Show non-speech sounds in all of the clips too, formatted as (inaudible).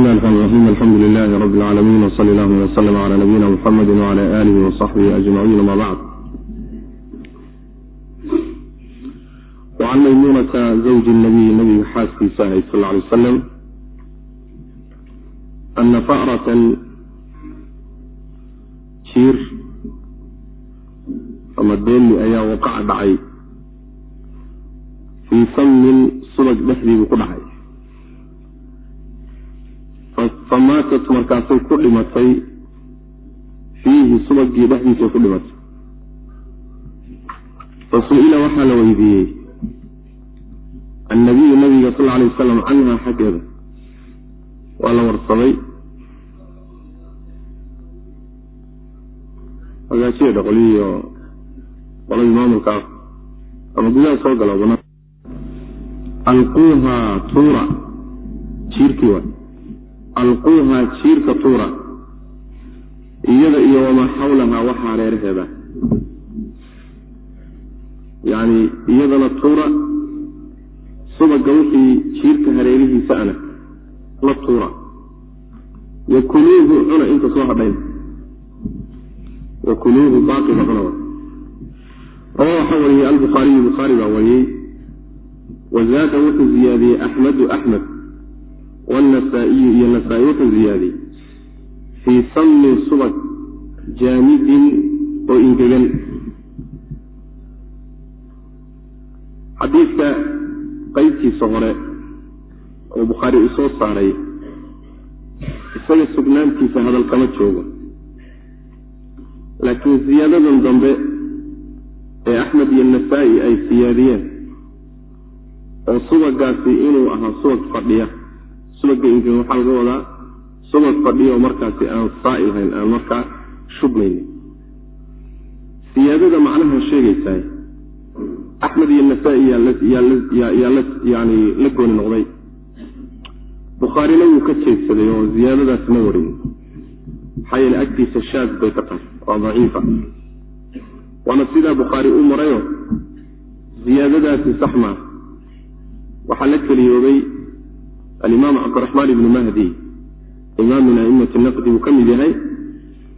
الرحيم الحمد لله رب العالمين وصلى الله وسلم على نبينا محمد وعلى آله وصحبه أجمعين ما بعد وعن ميمونة زوج النبي نبي xaaskii sahyd sal ه lay وsلم أna فأرة jiir ama deeli ayaa waqac dhacay fii samin subag dhexdiibu ku dhacay famaatat markaasay ku dhimatay fiihi subagii dhexdiisa ku dhimatay. Fasu'ila waxaa la weydiiyey annabiyu nabiga sal alay wasalam canha xaggeeda. Waa la warsamay hagaajiyeedha qolihiio qoladii maamulka ah ama gudaha soo gala alquuha tuura jiirkii waay alquuhaa jiirka tuura. Iyada iyo wamaa xawlahaa waxaa reeraheeda yacni iyadana tuura subaga wixii jiirka hareerihiisa ana la tuura. Wa kuluuhu cuna inta soo hadhayn. Wa kuluuhu baaqiga cuna rawa waxaa wariyey albukhaariyu bukhaari baa wariyey wazaada wuxuu ziyaadiyey axmedu axmed wnasaa-iyu iyo nasaa-i wuxuu ziyaadiyey fii samin subag jaamidin oo ingegan xadiidka qeybtiisa hore oo bukhaari uu soo saaray isaga sugnaantiisa hadal kama joogo laakiin siyaadadan dambe ee axmed iyo nasaa-i ay siyaadiyeen oo subagaasi inuu ahaa subag fadhiya subaga ingegan waxaa laga wadaa subag fadhiyo markaasi aan saa'il hayn aan markaa shubmaynin siyaadada macnaha sheegaysaa axmed iyo nasaa-i yaa yani la gooni noqday. Bukhaarina wuu ka jeedsaday oo ziyaadadaas ma warin. Maxaa yeele agtiisa shaad bay ka tahay waa daciifa. Waana sidaa bukhaari u marayo ziyaadadaasi sax maa waxaa la keliyoobay alimaam cabdiraxmaan ibnu mahdi. Imaam min aimati naqdi uu ka mid yahay.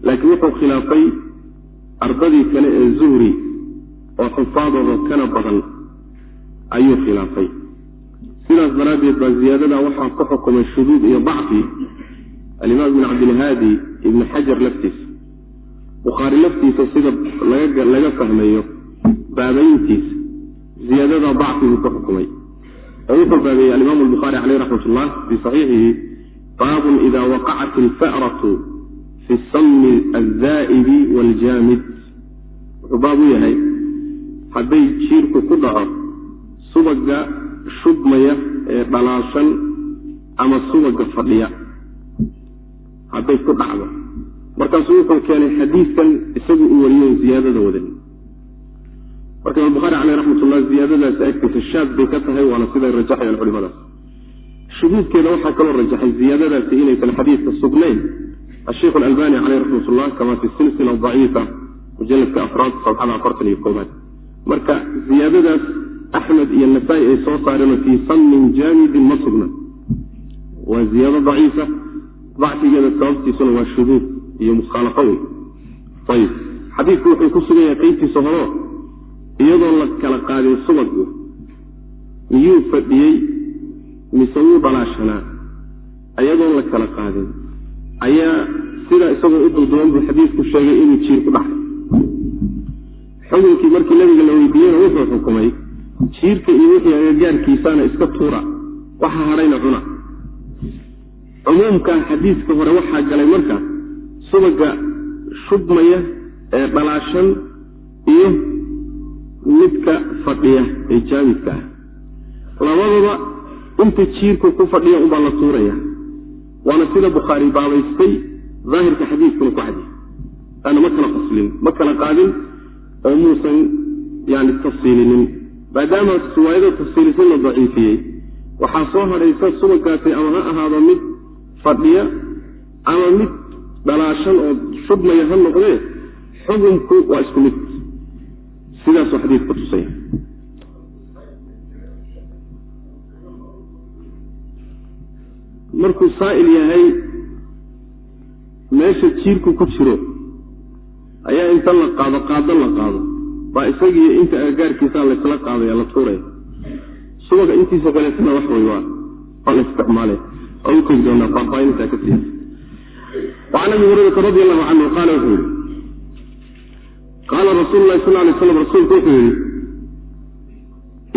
Laakiin wuxuu khilaafay ardadii kale ee zuhri oo xufaadooda kana badan ayuu khilaafay. Sidaas daraaddeed baa ziyaadada waxaa ku xukumay shuduud iyo dacfi. Alimaam ibn cabdilhaadi ibni xajar laftiisa bukhaari laftiisa sida laga fahmayo baabayntiisa ziyaadada dacfibuu ku xukumay wuxuu baabeeyey alimaam albukhaari caleyh raxmat ullah fii saxiixihi baabun ida waqacat alfa'ratu fi sami aldaa'ibi waaljaamid wuxuu baab u yahay hadday jiirku ku dhaco subaga shubmaya ee dhalaashan ama subaga fadhiya hadday ku dhacdo. Markaasuu wuxuu keenay xadiidkan isagu uu wariyo ziyaadada wadan marka bukhari caleyh raxmatullah ziyaadadaasi agtiisa shaad bay ka tahay waana siday rajaxayaan culimadaas shuduudkeeda waxaa kaloo rajaxay ziyaadadaasi inaysan xadiidka sugnayn. Asheikh alalbani caleyh raxmatullah kama fi silsila daciifa mujaladka afraad sabxada afartan iyo koobaad marka ziyaadadaas axmed iyo nasaa-i ay soo saareen fii samin jaamidin ma sugna. Waa ziyaado daciifa dacfigeeda sababtiisuna waa shuduud iyo mukhaalafo wey ayib xadiidku wuxuu ku sugan yahay qeybtiisa horo iyadoo la kala qaadin subagu miyuu fadhiyey mise wuu dhalaashanaa? Iyadoon la kala qaadin ayaa sidaa isagoo u dulduban buu xadiidku sheegay inuu jiir ku dhacay. Xukunkii markii nabiga la weydiiyeyna wuxuu xukumay jiirka iyo wixii agagaarkiisaana iska tuura waxa hadhayna cuna. Cumuumka xadiiska hore waxaa galay marka subaga shubmaya ee dhalaashan iyo midka fadhiya ee jaamidka ah. Labadaba inta jiirku ku fadhiya unbaa la tuuraya. Waana sida bukhaari baabaystay daahirka xadiiskuna ku cadiy aana ma kala qoslin ma kala qaadin oo muusan yani tafsiilinin. Maadaama riwaayada tafsiilisan la daciifiyey waxaa soo hadhaysa subagaasi ama ha ahaado mid fadhiya ama mid dhalaashan oo shubmaya ha noqdee xukunku waa isku mid sidaasuu xadiidka tusaya markuu saa'il yahay meesha jiirku ku jiro ayaa inta la qaado qaado la qaado. Baa isagii inta agagaarkiisaa laysla qaadaya la tuuraya. Subaga intiisa kaleetana wax wey waa la isticmaalaya waa u tegi doonaa faahfaahintaa ka siya wacan abi hurayrata radi allahu canhu qaala wuxuu yihi qaala rasuulu lahi sal lay slam rasuulku wuxuu yihi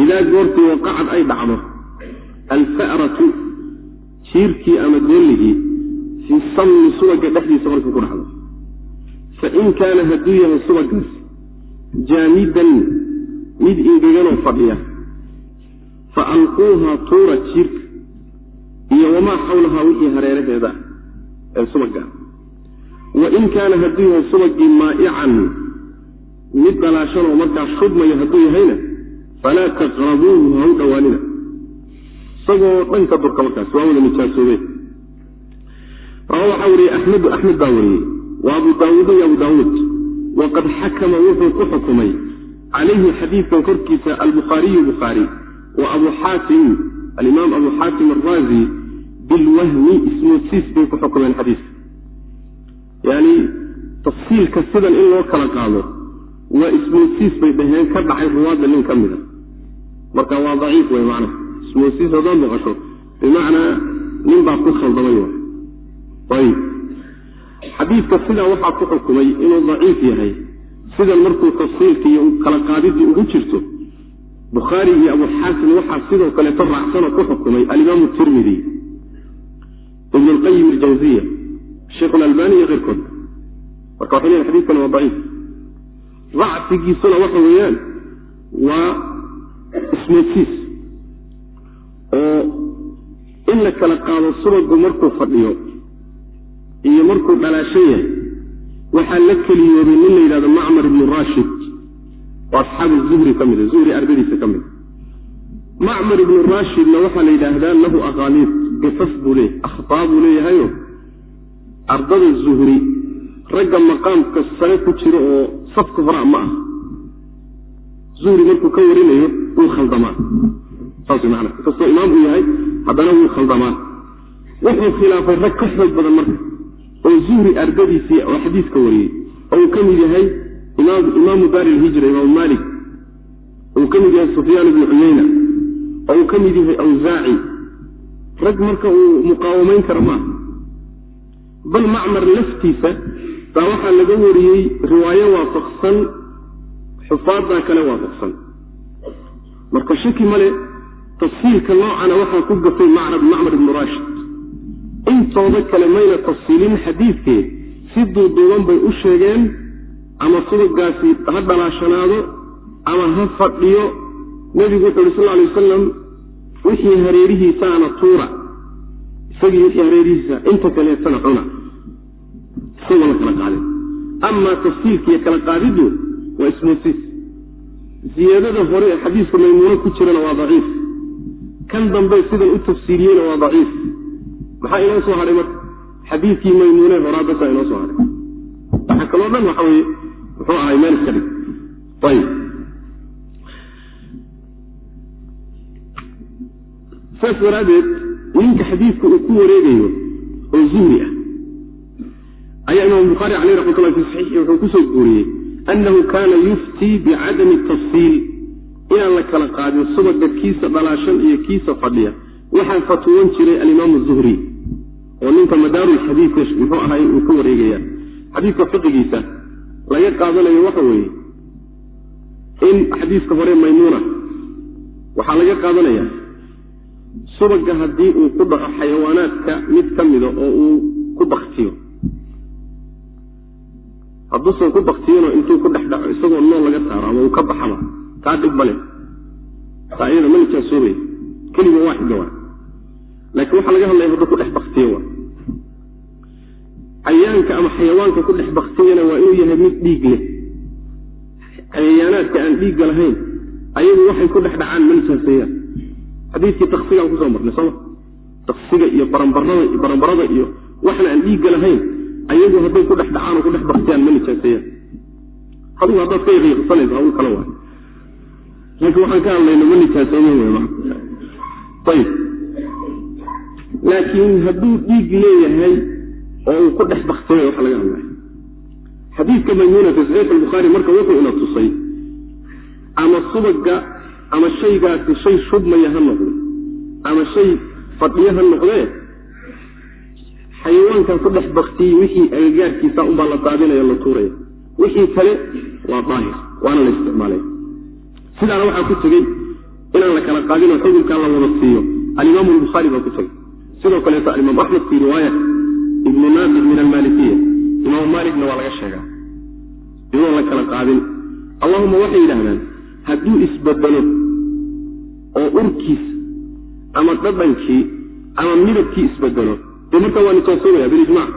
idaa goortii waqacad ay dhacdo alfa'ratu jiirkii ama doolligii fii samni subaga dhexdiisa markuu ku dhacdo fain kaana hadduu yahay subagaas jaamidan mid ingeganoo fadhiya fa alquuha tuura jiirka iyo wamaa xawlahaa wixii hareeraheeda ee subaga wain kaana hadduu yahay subagii maa'ican mid dhalaashanoo markaa shubmayo hadduu yahayna falaa taqrabuuhu ha u dhowaanina isagoo dhanka durka markaas waa wada nijaasoobeen rawa waxaa wariyey axmedu axmed baa wariyey wa abu daawuud iyo abu daawuud waqad xakama wuxuu ku xukumay calayhi xadiidkan korkiisa albukhaariyu bukhaari wa abu xaatim alimaam abu xaatim araazi bilwahmi ismoodsiis bay ku xukumeen xadiiska yani tafsiilka sidan in loo kala qaado waa ismoodsiis bay dhaheen ka dhacay ruwaadda nin ka mida marka waa daciif wey macna. Ismoodsiis haddaad maqasho bimacnaa nin baa ku khaldamay wa ayib. Xadiidka sidaa waxaa ku xukumay inuu daciif yahay sidan markuu tafsiilka iyo kala qaadidii ugu jirto bukhaari iyo abu xaasim waxaa sidoo kaleeto raacsanoo ku xukumay alimaamu tirmidi ibn lqayim aljawziya sheikh lalbani iyo keyrkood marka waxay leeyihiin xadidkan waa daciif dacfigiisuna waxa weeyaan waa ismoodsiis oo in la kala qaado subagu markuu fadhiyo iyo markuu dhalaashan yahay waxaa la keliyoobay nin la yidhahdo macmar ibnu rashid oo asxaabu zuhri ka mida zuhri ardadiisa ka mida macmar ibnu rashidna waxaa la yidhaahdaa lahu aqaaliid gafaf buu leeyahy akhtaa buu leeyahayo ardada zuhri ragga maqaamka sare ku jiro oo safka horaa ma ah zuhri markuu ka warinayo wuu khaldamaa. Saas maana inkastoo imaam uu yahay haddana wuu khaldamaa. Wuxuu khilaafay rag ka xoog badan marka oo zuhri ardadiisii oo xadiiska wariyey. Oo uu ka mid yahay imaamu daari ilhijra imaamu maalik. Uu ka mid yahay sufyaan ibnu cuyeyna oo uu ka mid yahay awsaaci rag marka uu muqaawamayn kara ma aha. Bal macmar laftiisa baa waxaa laga wariyey riwaayo waafaqsan xufaaddaa kale waafaqsan. Marka shaki male tafsiilka noocana waxaa ku gafay macmar ibnu rashid. Intooda kale mayna tafsiilin xadiidkee si duuduuban bay u sheegeen ama subagaasi ha dhalaashanaado ama ha fadhiyo. Nebigu wuxu uhi sal alay wasalam wixii hareerihiisaana tuura. Isagii wixii hareerihiisa inta kaleetana cuna isagoo la kala qaadin. Amaa tafsiilkiiyo kala qaadiddu waa ismoosiis ziyaadada hore ee xadiiska maymuuno ku jirana waa daciif. Kan dambe sidan u tafsiiriyeyna waa daciif. Maxaa inoo soo hadhay marka? Xadiidkii maymuune horaa basaa inoo soo hadhay waxa kaloo dhan waxa weye muxuu ahay meel iska dhig. Ayib. Saas daraaddeed ninka xadiidka uu ku wareegayo oo zuhri ah ayaa imaam bukhaari caleyh raxmat ullahi fi saxiixi wuxuu ku soo guuriyey annahu kaana yuftii bicadami tafsiil. Inaan la kala qaadin subaga kiisa dhalaashan iyo kiisa fadhiya waxaa fatwoon jiray alimaamu zuhri oo ninka madaarulxadiidka muxuu ahay uu ku wareegaya. Xadiidka fiqigiisa laga qaadanayo waxa weeye in xadiiska hore maymuuna waxaa laga qaadanaya subaga haddii uu ku dhaco xayawaanaadka mid ka mida oo uu ku baktiyo hadduusan ku baktiyinoo intuu ku dhex dhaco isagoo nool laga saaro ama uu ka baxaba taa dhib male taa iyada ma nijaasoobay kelima waaxida waa laakiin waxaa laga hadlaya hadduu ku dhex baktiyo waa. Cayayaanka ama xayawaanka ku dhex baktiyana waa inuu yahay mid dhiig leh. Cayayaanaadka aan dhiigga lahayn ayagu waxay ku dhex dhacaan ma nijaaseeyaan xadiidkii taksigaan ku soo marnay sooma taksiga iyo barambarada barambarada iyo waxna aan dhiigga lahayn ayagu hadday ku dhex dhacaan oo ku dhex baktiyaan ma nijaaseeyaan adugu haddaad ka yaqiiqsanayso hawl kale waay. Laakiin waxaan ka hadlayna ma nijaaseeyen wey ma ayib laakiin hadduu dhiig leeyahay oo uu ku dhex baktimay waxa laga hadlaya xadiidka maymuuna fi saxiix albukhaari marka wuxuu ina tusay ama subaga ama shaygaasi shay shubmaya ha noqdo ama shay fadhiyo ha noqdee xayawaankan ku dhex baktiyey wixii agagaarkiisa unbaa la daadinaya la tuuraya wixii kale waa daahir waana la isticmaalaya sidaana waxaa ku tegey inaan la kala qaadinoo xukunkaa la wada siiyo. Alimaamu albukhaari baa ku tegey sidoo kaleeto alimaam axmed fii riwaaya ibnu naafic min almaalikiya imaamu maalikna waa laga sheegaa. Iyadoon la kala qaadin. Allahuma waxay yidhaahdaan hadduu isbedelo oo urkiis ama dhadhankii ama midabkii isbedelo dee markaa waa nijaasoobaya bilijmac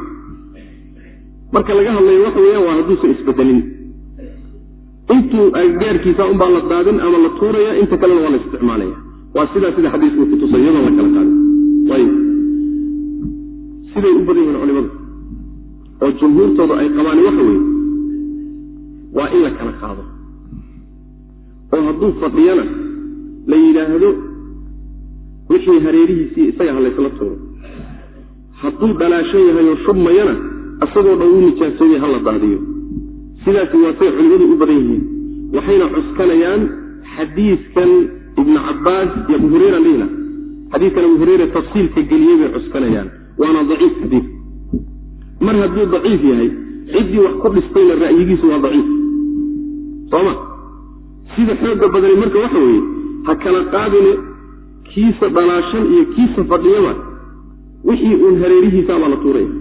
marka laga hadlayo waxa weeyaan waa hadduusan isbedelin. Intuu agagaarkiisa unbaa la daadin ama la tuuraya inta kalena waa la isticmaalaya. Waa sidaa sida xadiisku kutusay iyadoon la kala qaadin ayib siday u badan yihiin culimadu oo jumhuurtooda ay qabaan waxa weeye waa in la kala qaado. Oo hadduu fadhiyana la yidhaahdo wixii hareerihiisii isaga ha laysla tuuro hadduu dhalaashan yahay oo shubmayana isagoo dhan wuu nijaasoobay ha la daadiyo sidaasi waa say culimmadu u badan yihiin. Waxayna cuskanayaan xadiidkan ibnu cabbaas iyo abu hureyra lihla xadiidkan abu hureyre tafsiilka geliyey bay cuskanayaan. Waana daciif xadiid mar hadduu daciif yahay ciddii wax ku dhistayna ra'yigiisu waa daciif. Sooma sida xooga badani marka waxa weeye ha kala qaadine kiisa dhalaashan iyo kiisa fadhiyaba wixii uun hareerihiisaabaa la tuuraya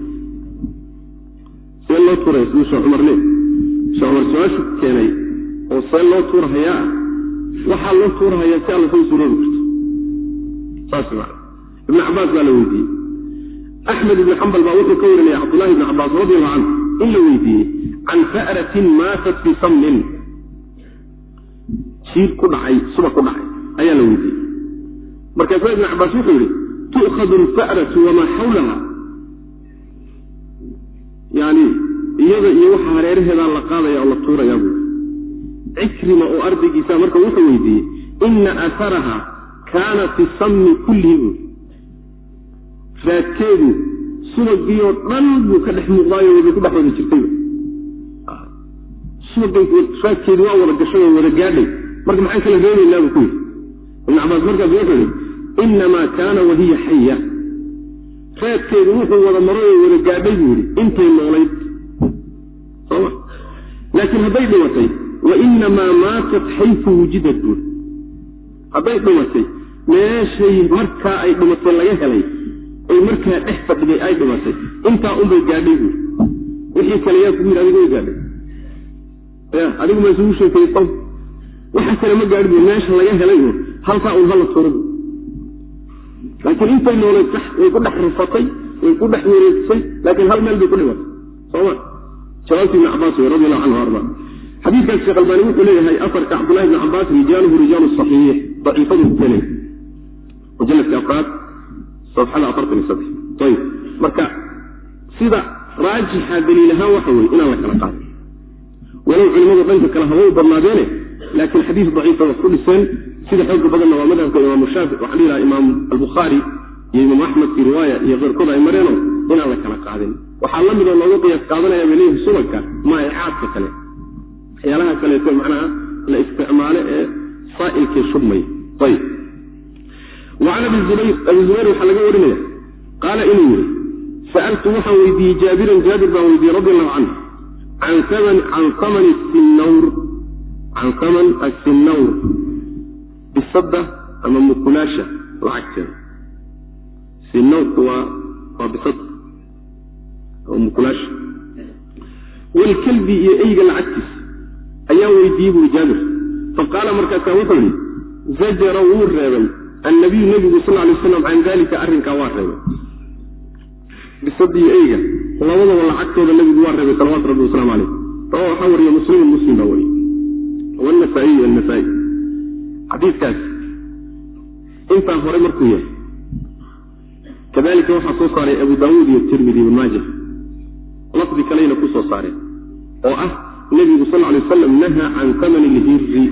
see loo tuuraya siduu sheekh cumar le. Cumar su'aashu keenay oo see loo tuurahayaa waxaa loo tuurahayaa si alla soo suroobi karto. Saas maa ibnu cabaas baa la weydiiyey. Axmed ibnu xambal baa wuxuu ka warinaya cabdullahi ibni cabaas radiallahu canhu in la weydiiyey can fa'ratin maatat fi samnin. Jiir ku dhacay suba ku dhacay ayaa la weydiiyey. Markaasaa ibnu cabaas wuxuu yidhi tu'khadu alfa'ratu wamaa xawlaha yani iyada iyo waxa hareeraheedaa la qaadaya oo la tuurayaa buui cikrima oo ardaygiisa marka wuxuu weydiiyey ina atharaha kaana fi samni kullihi buui raadkeedu subagiioo dhan buu ka dhex muuqdaayo wada ku dhex wada jirtayba subagay raadkeedu waa wada gashay oo wada gaadhay marka maxaan kala reebaynaa buu ku yidhi ibnu cabaas markaas wuxuu yidhi inamaa kaana wahiya xaya raadkeedu wuxuu wada maray oo wada gaadhay buu yidhi intay noolayd soma laakiin hadday dhimatay wa inamaa maatat xaysu wujidad buuri hadday dhimatay meeshay markaa ay dhimatay laga helay oy markaa dhex fadhiday ay dhimatay intaa unbay gaadhay buuri wixii kale yaa kugu yidhi adigu gaadhay ya adigu ma isugu sheekaysan waxa kale ma gaadhi bu meesha laga helay un halkaa un hala tuura bu laakiin intay noolayd sax way ku dhex rufatay way ku dhex wareegsay laakiin hal meel bay ku dhimatay sooma jawaabti ibn cabaas wey radi allahu canhu arda xadiidkaas sheekh albaani wuxuu leeyahay afarka cabdullahi ibni cabaas rijaaluhu rijaalu saxiix daciifadu keenay mujaladka afraad safxada afartan iyo saddex. Ayib marka sida raajixa daliil ahaan waxa weye inaan la kala qaadin walow culimadu dhanka kale haba u badnaadeene laakiin xadiis daciifa wax ku dhiseen sida xooga badanna waa madhabka imaamu shaafic waxaa dhilaha imaam albukhaari iyo imaam axmed fi riwaaya iyo keyrkood ay mareeno inaan la kala qaadin. Waxaa la midoo looga qiyaas qaadanaya bay leeyihi subagka maa'icaadka kale. Waxyaalaha kaleeto macnaha la isticmaalo ee saa'ilkii shubmay. Ayib. Wacan abi zubayr abi zubayr waxaa laga warinaya qaala inuu yidhi sa'altu waxaan weydiiyey jaabiran jaabir baan weydiiyey radi allahu canhu can samani sinawr can saman asinawr bisada ama mukulaasha lacagteeda. Sinawrku waa waa bisada ama mukulaasha. Walkalbi iyo eyga lacagtiisa ayaan weydiiyey buuri jaabir. Faqaala markaasaa wuxuu yihi zajara wuu reebay annabiyu nebigu sal lay waslam can dalika arrinkaa waa reebay. Bisada iyo eyga labadaba lacagtooda nebigu waa reebay salawatu rabbi waslamu caleyh rawa waxaa wariya muslimun muslim baa wariye. Wanasaa-iy annasaa-i xadiidkaas intaa hore markuu yahay kadalika waxaa soo saaray abu daawuud iyo tirmidi ibn maaja. Lafdi kaleyna ku soo saareen oo ah nebigu sal lay wasalam nahaa can amani lhiri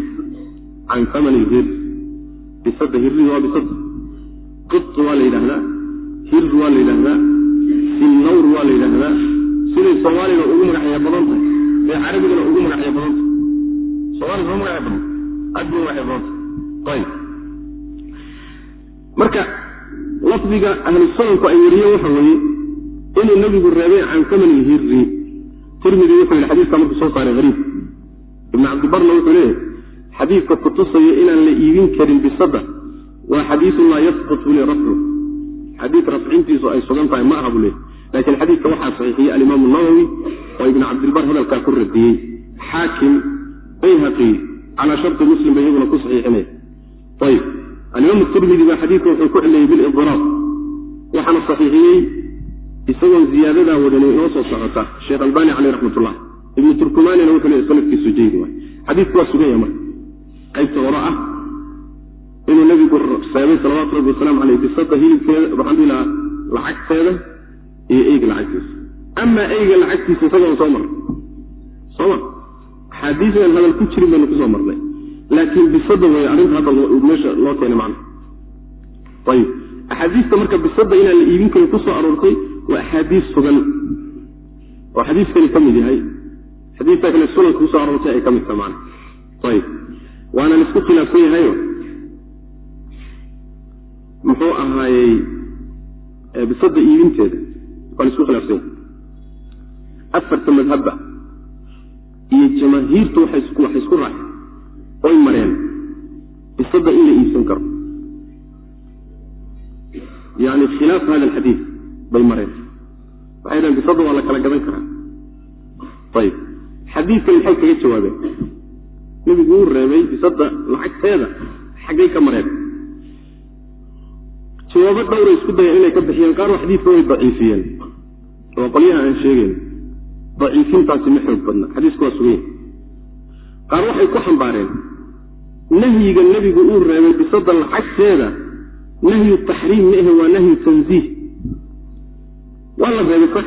can amani lhir bisada hirri waa bisada qit waa la yidhaahdaa hir waa la yidhahdaa sinnawr waa la yidhaahdaa. Siday soomaaliga ugu magacya badan tahay ee carabigana ugu magacya badan tahay. Soomaliga ma magacya badan aad magacya badan tahay marka lafdiga ahlusunanku ay wariyeen waxa weeye inuu nabigu reebay can samani hirri. Tirmidi wuxuu yidhi xadiiska markuu soo saaray hariib ibn cabdibarna wuxuu leeyahay xadiidka kutusaya inaan la iibin karin bisada waa xadiisun laa yasbutu li rafcu xadiid rafcintiisu ay sugan tahay ma aha buu leeyahy laakiin xadiidka waxaa saxiixiyey alimaamu nawowi oo ibn cabdilbar hadalkaa ku radiyey. Xaakim bayhaqi calaa sharti muslim bay iyaguna ku saxiixinaya ayib alimaamu tirmidi baa xadiidka wuxuu ku cileeyey bilidiraab waxaana saxiixiyey isagoon ziyaadadaa wadani inoo soo socota sheekh albani caleyh raxmatullah ibnu turkumanina wuxuu leey sanadkiisu jaydi waay xadiidku waa sugan yahay marka qaybta hore ah inuu nabigu seebay salawaatu rabbi wasalaamu caleyh bisada hilibkeeda lahaa lacagteeda iyo eyga lacagtiisa amaa eyga lacagtiisa isagoon soo marnay sooma axaadiisdan hadal ku jirin baynu ku soo marnay laakiin bisada way arrinta hadda meesha loo keenay macna. Ayib axaadiista marka bisada inaan la iibin karin ku soo aroortay waa axaadiis sugan. Oo xadiiskani ka mid yahay. Xadiista kale sunanka ku soo aroortay ay ka mid taha macna. Ayib waana la isku khilaafsan yahayo muxuu ahaayey bisada iibinteeda waa la isku khilaafsan yahay. Afarta madhabba iyo jamaahiirtu waxay isku raaceen oy mareen bisada in la iibsan karo. Yani khilaaf hada alxadiid bay mareen. Waxay dhaheen bisada waa la kala gadan karaa. Ayib xadiidkan maxay kaga jawaabeen. Nebigu uu reebay bisada lacagteeda xaggay ka mareen. Jawaabo dhowray isku dayeen inay ka bixiyeen qaarna xadiidka way daciifiyeen. Waa qolyaha aan sheegeyn daciifintaasi ma xoog badna. Xadiisku waa suganya qaar waxay ku xambaareen nahyiga nebigu uu reebay bisada lacagteeda nahyu taxriim ma ahe waa nahyu tanziih. Waa la reebay sax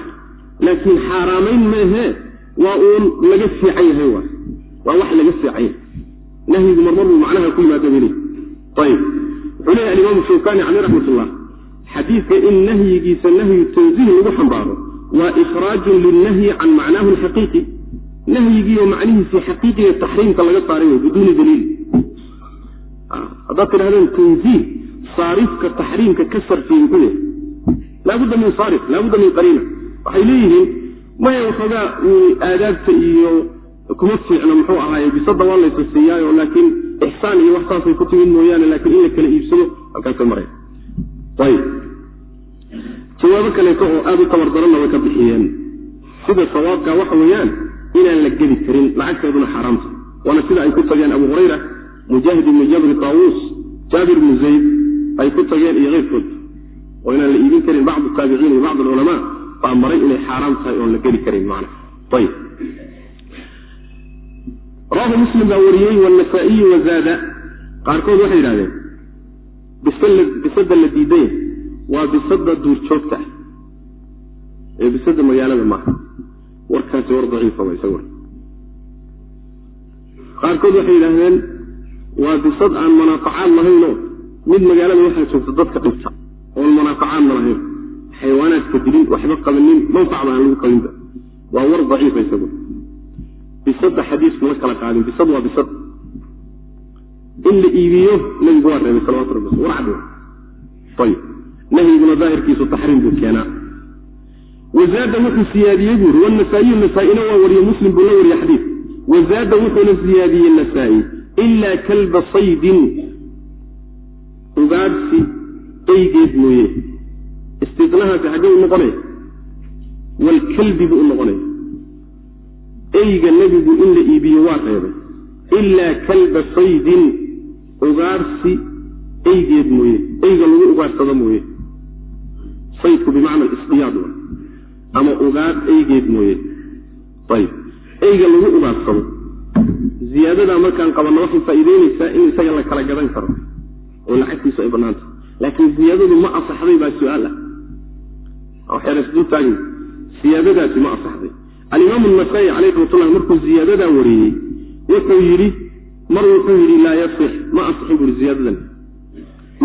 laakiin xaaraamayn ma ahee waa uun laga fiican yahay waay waa wax laga fiican yahay nahyigu marmar buu macnaha ku yimaada beli ayib wuxuu leeyahy alimaamu shawkani caleyh raxmatullah xadiidka in nahyigiisa nahyu tanziih lagu xambaaro waa ikhraajun lilnahyi can macnaahu alxaqiiqi nahyigiioo macnihiisii xaqiiqiga taxriimka laga saaray way biduuni daliil haddaad tidhahdeen tanziih saarifka taxriimka ka sarfiyey muxuu yahay laabudda min saarif laabudda min qariina waxay leeyihiin maya waxoogaa aadaabta iyo kuma fiicna muxuu ahaaye bisada waa laysa siiyaayo laakiin ixsaan iyo wax saasay ku timid mooyaane laakiin in la kala iibsado halkaasay mareen ayib jawaabo kaleeto oo aada u tabardaranna way ka bixiyeen sida sawaabka waxa weeyaan inaan la geli karin lacagteeduna xaaraamta waana sida ay ku tageen abu hurayra mujaahid ibnu jabri taawuus jaabir ibnu zayd ay ku tageen iyo keyrkood. Oo inaan la iibin karin bacdu taabiciin iyo bacd alculamaa baa maray inay xaaraam tahay oon la geli karin ayib rawahu muslim baa wariyey wanasaa-iyu wazaada qaarkood waxay yidhahdeen bisada la diidaya waa bisada duurjoogta ah. Ee bisada magaalada maaha warkaasi war daciifa wa isagu qaarkood waxay yidhaahdeen waa bisad aan manaafacaad lahaynoo mid magaalada waxaa joogta dadka dhibta oon manaafacaadna lahayn. Xayawaanaadka dilin waxba qabanin manfacba aan lagu qabinba. Waa war daciifa isagu bisada xadiisku ma kala qaadin bisad waa bisad. In la iibiyo nabigu waa reebay salawatu rabbi war cad ayib. Nahyiguna daahirkiisu taxriim buu keenaa wazaada wuxuu siyaadiyey buuri wanasaa-iyu nasaa-ina waa wariye muslim buu la wariye xadiid wazaada wuxuuna siyaadiyey nasaa-i ilaa kalba saydin. Ugaadhsi eygeed mooye. Istinahaasi xaggee u noqonaya walkalbi buu u noqonaya eyga nebigu in la iibiyo waa reebay. Ilaa kalba saydin. Ugaadhsi eygeed mooye. Eyga lagu ugaadhsado mooye. Saydku bimacna isdiyaad ama ugaadh eygeed mooye. Ayib. Eyga lagu ugaadhsado ziyaadadaa markaan qabanno waxay faa'iideynaysaa in isaga la kala gadan karo. Oo lacagtiisu ay bannaanta laakiin ziyaadadu ma asaxday baa su'aal ah. Waxyaadasdultaagay siyaadadaasi ma asaxday. Alimaamu nasaa-i caleyh raxmatullah markuu ziyaadadaa wariyey wuxuu yidhi mar wuxuu yidhi laa yasix. Ma asixin buui ziyaadadan.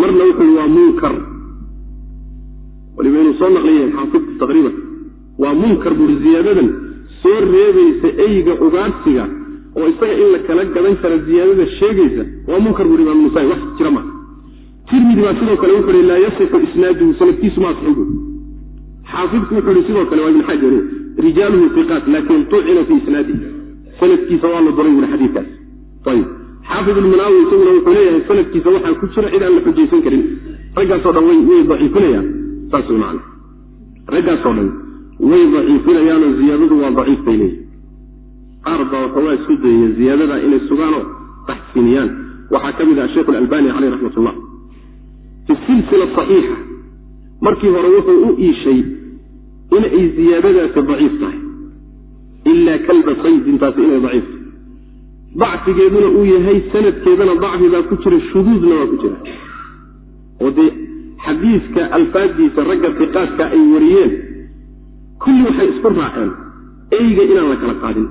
Marna wuxuu yidhi waa munkar. Waliba inuu soo naqliya xaafidku taqriiban waa munkar buuri ziyaadadan soo reebaysa eyga ugaadhsiga oo isaga in la kala gadan kara ziyaadada sheegaysa waa munkar buuri imaam nasaa wax jira ma tirmidi baa sidoo kale wuxu hi laa yasixu isnaaduhu sanadkiisu ma asixin buuri xaafidku wuxuu ihi sidoo kale waa ibn xajar rijaaluhu iqaat laakin tucina fi isnaadihi. Sanadkiisa waa la duray buuri xadiikaas ayib xaafid ilmunaawi isaguna wuxuu leeyahay sanadkiisa waxaa ku jira cid aan la xujaysan karin. Raggaasoo dhan way daciifinayaan saas wy macana raggaasoo dhan way daciifinayaanoo ziyaadadu waa daciif bay leeyihiin qaar baa waxoogaa isku dayaya ziyaadada inay sugaanoo taxsiiniyaan. Waxaa ka mid ah sheikh alalbani caleyh raxmat ullah fi silsila saxiixa markii hore wuxuu u iishay inay ziyaadadaasi daciif tahay. Ilaa kalba saydintaasi inay daciif tahay. Dacfigeeduna uu yahay sanadkeedana dacfi baa ku jira shuduudna waa ku jira. Oo dee xadiiska alfaadiisa ragga tiqaadka ay wariyeen kulli waxay isku raaceen eyga inaan la kala qaadin.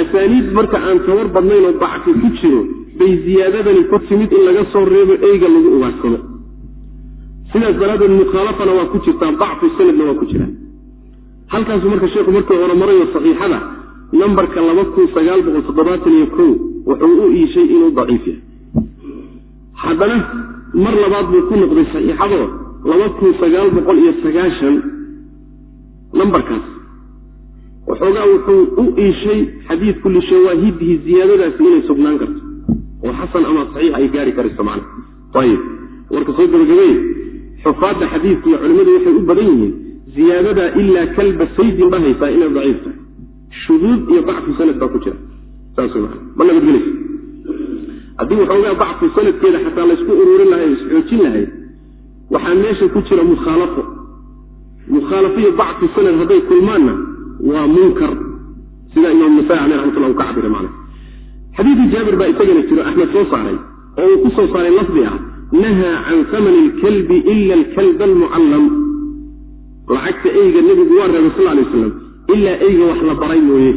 Asaaniid marka aan tabar badnayn oo dacfi ku jiro bay ziyaadadani ku timid in laga soo reebo eyga lagu ugaarsado sidaas daraaddeed mukhaalafana waa ku jirtaa dacfu sanadna waa ku jira. Halkaasu marka sheekhu markii hore marayo saxiixada nambarka laba kun sagaal boqol toddobaatan iyo kow wuxuu u iishay inuu daciif yahay. Haddana mar labaad buu ku noqday saxiixadoo laba kun sagaal boqol iyo sagaashan nambarkaas waxoogaa wuxuu u iishay xadiidku lishawaahidihi ziyaadadaasi inay sugnaan karto. Oo xasan ama saxiix ay gaari karayso macna. Ayib warka soo gabagabey xufaadda xadiidku iyo culimmadu waxay u badan yihiin ziyaadadaa ilaa kalba saydin dhahaysaa inay daciif tahay. Shuduud iyo dacfu sanad baa ku jira. Saas maana ma nabadgelayso haddii waxoogaa dacfu sanadkeeda xataa laysku ururin lahay o isxoojin lahay waxaa meesha ku jira mukhaalafo mukhaalafo iyo dacfu sanad hadday kulmaanna waa munkar. Sida imaam nasai aleh raxmatullah u ka cabira macna xadiidu jaabir baa isagana jiro axmed soo saaray oo uu ku soo saaray lafdi ah nahaa can samani lkalbi ila alkalba almucallam lacagta eyga nebigu waa reebay sal lay aslam ilaa eyga wax la baray mooye.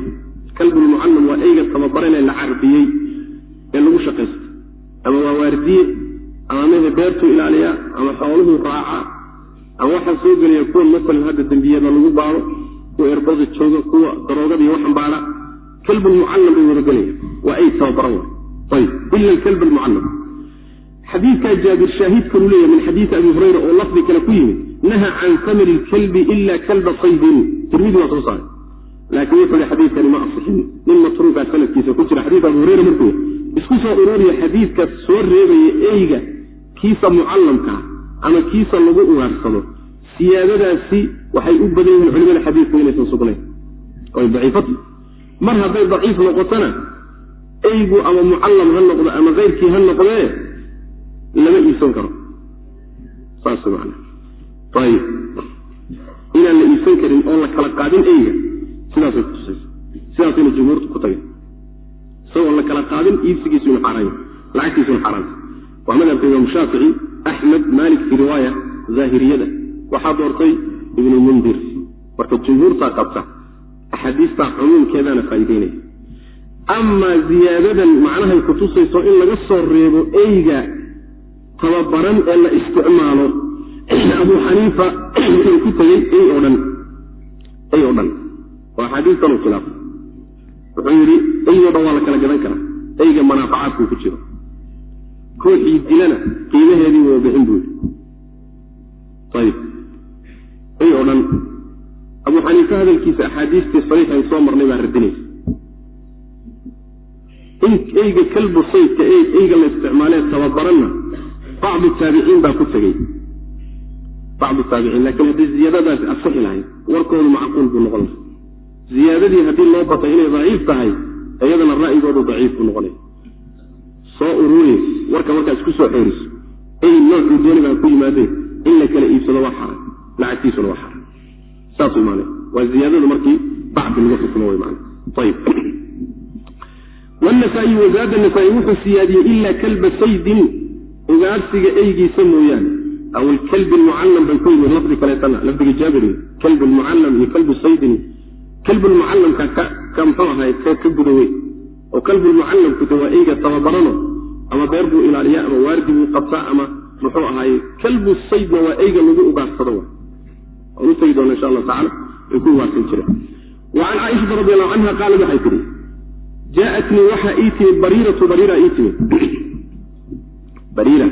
Kalbulmucallam waa eyga tababaran ee la carbiyey ee lagu shaqaysto ama waa waardiye ama mehe beertuu ilaaliya ama xooluhuu raaca waxaa soo gelaya kuwa masalan hadda dembiyada lagu baaro kuwa erbada jooga kuwa daroogada iyo waxan baara kalbulmucallam bay wada gelaya waa ey tababaran ayb ila alkalb almucallam xadiidkaa jaabir shaahidkanu leeyahy min xadiidi abi hurayra oo lafdi kale ku yimid naha can samani lkalbi ila kalba saydin tirmidi waa soo saaray. Laakiin wuxuu xadiidkani ma asixin nin matruukaa sanadkiisa ku jira xadiid abu hureyra markuu isku soo ururiya xadiidka soo reebaya eyga kiisa mucallamkaa ama kiisa lagu ugaarsado siyaadadaasi waxay u badan yihiin culimada xadiidku inaysan sugnayn oy daciifati mar hadday daciif noqotona eygu ama mucallam ha noqdo ama keyrkii ha noqdee lama iibsan karo. Saas man ayib inaan la iibsan karin oon la kala qaadin eyga sidaasay kutusaysa sidaasayna jumhuurtu ku tageen. Isagoon la kala qaadin iibsigiisu inu xaaraan yahay lacagtiisu inu xaaraanta waa madhabka imaam shaafici axmed maalik fi riwaaya zaahiriyada. Waxaa doortay ibnu mundir. Marka jumhuurtaa qabta axaadiistaa cumuumkeedaana faa'iideynaya. Amaa ziyaadadan macnahay kutusayso in laga soo reebo eyga tababaran ee la isticmaalo. (clears throat) Abu xaniifa wuxuu ku tegey ey oo dhan. Ey oo dhan. Oo axaadiistan uu khilaafay wuxuu yidhi eyoo dhan waa la kala gadan karaa. Eyga manaafacaadkuu ku jiro ruuxii dilana qiimaheedii waa bixin buu yidhi. Ayib. Ey oo dhan abu xaniife hadalkiisa axaadiistii sariixan soo marnay baa radinaysa. In eyga kalbu saydka eyga la isticmaalee tababaranna bacdu taabiciin baa ku tegey bacdu taabiciin laakiin haddii ziyaadadaasi asixi lahayd warkoodu macquul buu noqon lahay ziyaadadii haddii loo batay inay daciif tahay iyadana ra'yigoodu daciif buu noqonaya soo ururiy warka markaa isku soo xooriso ey noocuu dooni baa ku yimaadeen in la kala iibsado waa xaran lacagtiisuna waa xaran saas wy maana waa ziyaadadu markii bacdi lagu xukmo wy maana ayib wnasaa-i wazaada nasaa-i wuxuu siyaadiyey ilaa kalba saydin ugaadhsiga eygiisa mooyaane. Aw alkalbi lmucallam bay ku yimid lafdi kaleetana lafdiga jaabir kalbu lmucallam iyo kalbu saydin. Kalbulmucallamka ka ka muxuu ahay ka ka oo kalbulmucallamku de waa eyga tababarano ama beer buu ilaaliyaa ama waardi buu qabtaa ama muxuu ahaay kalbu saydna waa eyga lagu ugaarsado wa waan u tegi doona insha allahu tacala ay ku ugaarsan jireen wa caaishata radi allahu canha qaalad waxay tihi jaaatnii waxaa ii timid bariiratu bariira ii timid. (clears throat) Bariira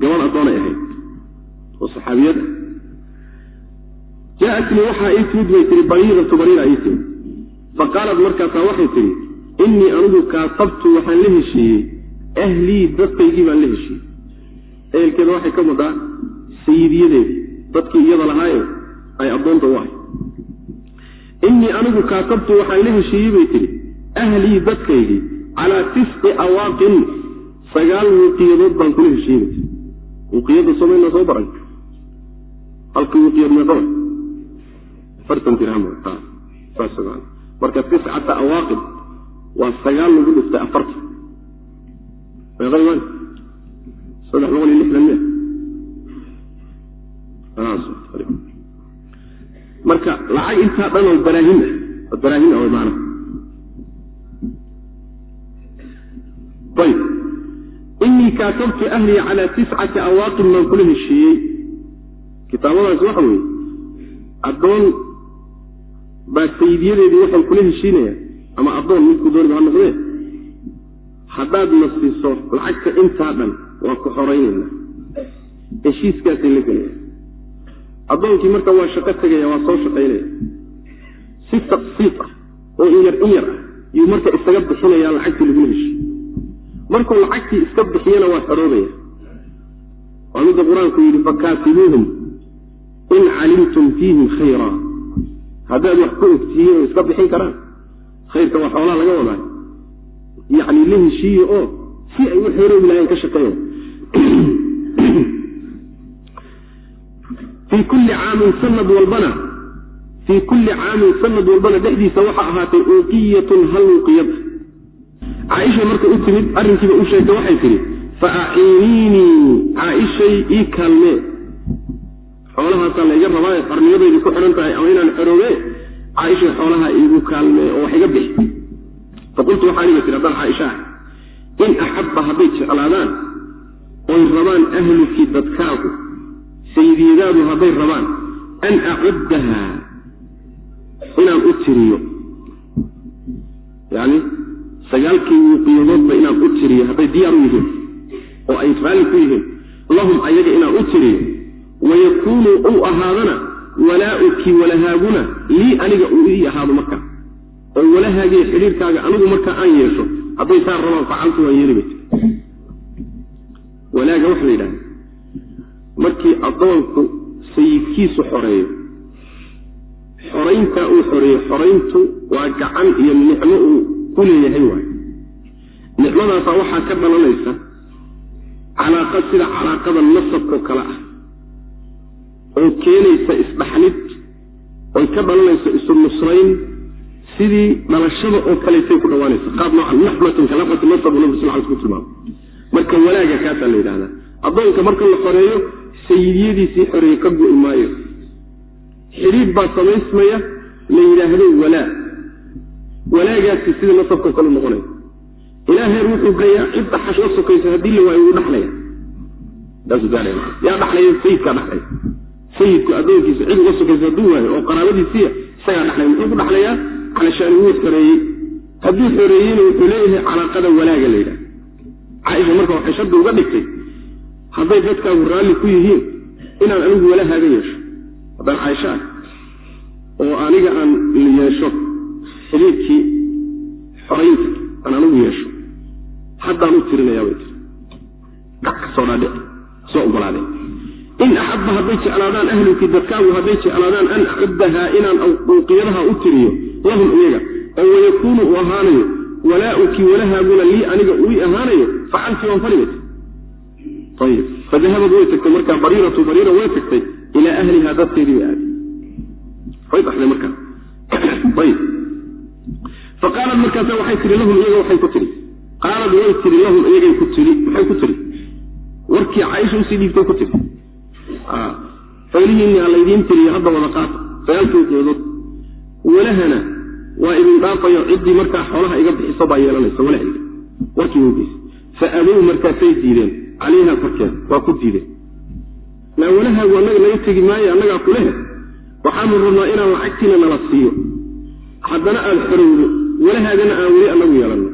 gabadh addoonay ahayd oo saxaabiyad ah. Jaaatnii waxaa ii timid bay tihi bariiratu bariira ii timid. Faqaalat markaasaa waxay tihi innii anigu kaatabtu waxaan la heshiiyey. Ahlii dadkaygii baan la heshiiyey. Ehelkeeda waxay ka mudaa sayidiyadeedii dadkii iyada lahaaye ay addoonta u ahay innii anigu kaatabtu waxaan la heshiiyey bay tihi ahlii dadkaygii calaa tisqi awaaqin sagaal wuqiyadood baan kula heshiiyey bay tii wuqiyadda somayna soo baray. Halkii wuqiyad meeqaba afartan dirham marka tiscata awaaqib waa sagaal lagu dhiftay meeqayman saddex boqol iyo lixdan mia marka lacag intaa dhan oo daraahin ah. Daraahin ah maana ayb. Inii kaatabtu ahlii calaa tiscati awaaqin baan kula heshiiyey. Kitaabadaas waxa weeye addoon baa sayidyadeedii waxaan kula heshiinayaa ama addoon midku dooniba ha noqdee? Haddaad na siiso lacagta intaa dhan waa ku xoraynayna heshiiskaasay la gelaya addoonkii marka waa shaqo tegaya waa soo shaqaynaya. Si taqsiid ah oo in yar in yar ah yuu marka isaga bixinaya lacagtii lagula heshiiy markuu lacagtii iska bixiyana waa xoroobaya waa midda qur'aanku yidhi fakaatibuuhum in calimtum fiihim khayra haddaad wax ku ogtihiin oo iska bixin karaan khayrka waa xoolaa laga wadaa yacni la heshiiye oo si ay u xoroobi lahayn ka shaqeeya fii kulli caamin sanad walbana fii kulli caamin sanad walbana dhexdiisa waxaa ahaatay uuqiyatun hal uuqiyad caaisha marka u timid arrinkiiba u sheegtay waxay tidhi fa aciiniinii caaishay ii kaalmee. Xoolahaasaa layga rabaaye qarniyadeydii ku xidhan tahay ama inaan xoroobe caaishay xoolaha iigu kaalmee oo wax iga bixi. Faqultu waxaaniba tii haddaan caaisha ah in axabba hadday jeclaadaan oy rabaan ahluki dadkaagu sayidiyadaadu hadday rabaan an acuddaha inaan u tiriyo. Yani sagaalkii wuuqiyadoodba inaan u tiriyo hadday diyaar u yihiin oo ay raalli ku yihiin lahum ayaga inaan u tiriyo wayakuunu uu ahaadana walaa'uki walahaaguna lii aniga uu ii ahaado marka. Oo walahaagiyo xidhiirkaaga anigu marka aan yeesho hadday saa rabaan facaltu waan yeeli bayt walaaga waxa la yidhahda markii addoonku sayidkiisu xoreeyo xorayntaa uu xoreeyo xorayntu waa gacan iyo nicmo uu ku leeyahay waay nicmadaasaa waxaa ka dhalanaysa calaaqa sida calaaqada nasabkao kale ah oo keenaysa isdhaxlid oy ka dhalanayso isu nusrayn sidii dhalashada oo kaleetay ku dhawaanaysa. Qaab nooca naxmatun kalaqati nasab nabi sal l ku tilmaamo. Marka walaaga kaasaa la yidhahdaa addoonka marka la xoreeyo sayidiyadiisii xoreeye ka gu'i maayo. Xidhiid baa samaysmaya la yidhaahdo walaa walaagaasi sida nasabkao kale noqonaya ilaa heer wuxuu gayaa cid dhaxash la sokayso haddii la waayo wuu dhaxlaya. Yaa dhaxlaya sayidkaa dhaxlaya sayidku addoonkiisa cid uga sokayso hadduu waayo oo qaraabadiisiiya isagaa dhaxlaya muxuu ku dhaxlayaa? Calashaani wuu xoreeyey. Hadduu xoreeyeyna wuxuu leeyahay calaaqada walaaga la yidhahda caaisha marka waxay shardi uga dhigtay hadday dadkaagu raalli ku yihiin inaan anigu walahaaga yeesho. Haddaan caaisho ah oo aniga aan yeesho xidhiirkii xoraynta aan anigu yeesho haddaan u tirinayaa bay tiri dhac ka soo dhaadhic soo ogolaadeen in axabba hadday jeclaadaan ahluki dadkaagu hadday jeclaadaan an acuddahaa inaan uuqiyadaha u tiriyo lahum iyaga oo wayakuunu uu ahaanayo walaa'uki walahaaguna lii aniga i ahaanayo facalti waan fali bayt ayib fadahabad way tagtay markaa bariiratu bariira way tagtay ilaa ahlihaa dadkeedii bay aaday way baxday markaa ayib faqaalat markaasa waxay tihi lahum iyaga waxay ku tihi qaalad way tihi lahum iyagay ku tii maxay ku tihi warkii caaisha u sii dhiibtay ku tihi xoolihiinni ha laydiin tiriyo hadda wada qaata sagaalkii uqyadood walahana waa idin dhaafayo ciddii markaa xoolaha iga bixiso baa yeelanaysa walahayga. Warkii wogeysa fa abow markaasay diideen. Calayha korkeeda waa ku diideen. Naa walahaagu annaga naga tegi maayo annagaa kuleh waxaanu rabnaa inaan lacagtiina nala siiyo. Haddana aada xorowdo walahaagana aan weli annagu yeelanno.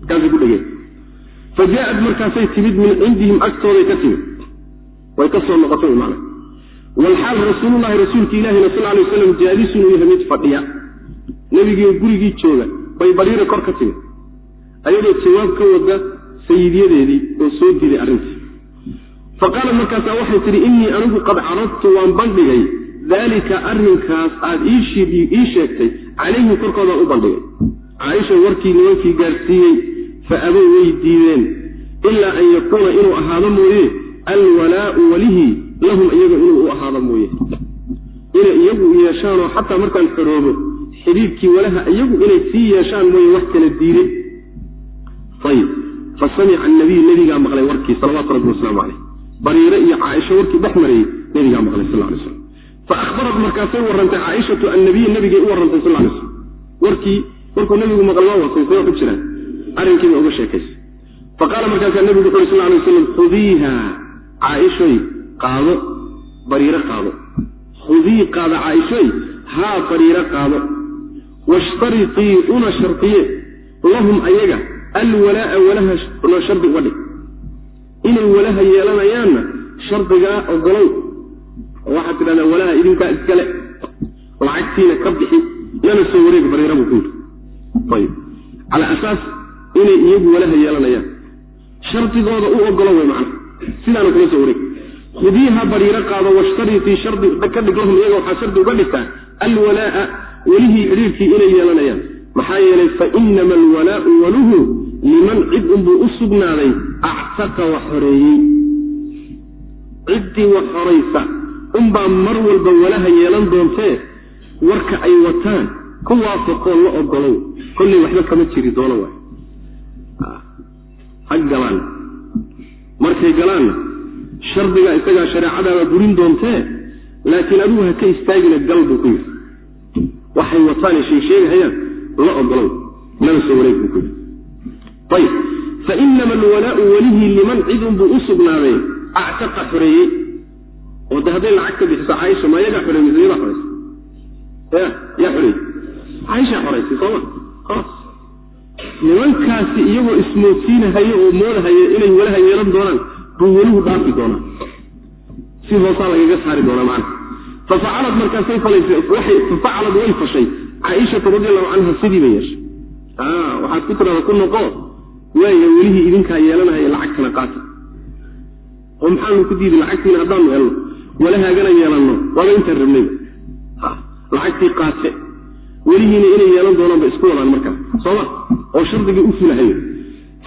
Markaasay ku dhegeen. Fa jaa-ad markaasay timid min cindihim agtooday ka timid way ka soo noqotay man walxaal rasuululahi rasuulka ilahina sal lay waslam jaalisun uu yahay mid fadhiya. Nebigii gurigii jooga bay bariira kor ka timid. Ayadoo jawaab ka wada sayidyadeedii oo soo diday arrintii. Fa qaalat markaasaa waxay tidhi innii anigu qad caradtu waan bandhigay. Daalika arrinkaas aad ii sheegtay. Calayhim korkoodaan u bandhigay. Caaisha warkii nimankii gaadhsiiyey fa abow way diideen ilaa an yakuuna inuu ahaado mooye alwalaau walihii lahum iyaga inuu u ahaado mooye. Inay iyagu yeeshaanoo xataa markaan xoroobo xidhiidkii walaha iyagu inay sii yeeshaan mooye wax kala diiday ayib fa samica anabiy nebigaa maqlay warkii salawaatu rabbi wasalaamu caleyh bariire iyo caaisha warkii dhex marayey nebigaa maqlay sal lay slam fa ahbarat markaasay warrantay caaishatu annabiy nebigay u warrantay sal lay slam warkii markuu nebigu maqlay waa wasaysay ku jiraan. Arrinkiiba uga sheekaysa. Fa qaala markaasaa nebigu wuxu uri sal lay waslam khudiiha caaishoy qaado bariiro qaado. Khudii qaada caaishoy haa bariiro qaado. Washtaritii una shardiye lahum ayaga alwalaaa walaha shardi uga dhig inay walaha yeelanayaanna shardigaa ogolow. Oo waxaad tidhahdaa walaha idinkaa iskale. Lacagtiina ka bixi lana soo wareeg bariira buu ku yidhi. Calaa asaas inay iyagu walaha yeelanayaan. Shardigooda u ogolo way macna sidaana kula soo wareeg khudiiha bariiro qaado washtaritii shardi ka dhig lahum iyaga waxaa shardi uga dhigtaa alwalaaa welihii xidhiirkii inay yeelanayaan. Maxaa yeelay fa inama alwalaau waluhu liman cid unbuu u sugnaaday actaqa wax xoreeyey. Ciddii wax horaysa unbaa mar walba walaha yeelan doontee warka ay wataan ku waafaqoo la ogolow kollay waxba kama jiri doono waay. Ha galaan markay galaanna shardiga isagaa shareecadaaba burin doontee laakiin adigu ha ka istaagina gal buu ku yidhi. Waxay wataane sheegsheegahayaan la ogolow lana soo wareeg buu ku yidhi. Ayib fa inama alwalaau welihii liman cid unbuu u sugnaaday actaqa xoreeyey. Oo de hadday lacag ka bixiso caaisha ma yagaa xoreey mise yadaa xoraysa ya yaa xoreeyey. Caaishaa xoraysay sooma nimankaasi iyagoo ismoodsiinahaya oo moodahaya inay walaha yeelan doonaan buu welihu dhaafi doonaa. Si hoosaa lagaga saari doonaa macana fafacalad markaasay fafacalad way fashay. Caaishatu radi allahu canha sidii bay yeeshay. Waxaad ku tirada ku noqo. Waaya welihii idinkaa yeelanahaya lacagtana qaata. Oo maxaanu ku diiday lacagtiina haddaanu helno. Walahaagana yeelanno. Waaba intaan rabnayba lacagtii qaate. Welihiina inay yeelan doonaan bay isku wadaan markaa. Sooma oo shardigii u fulahayo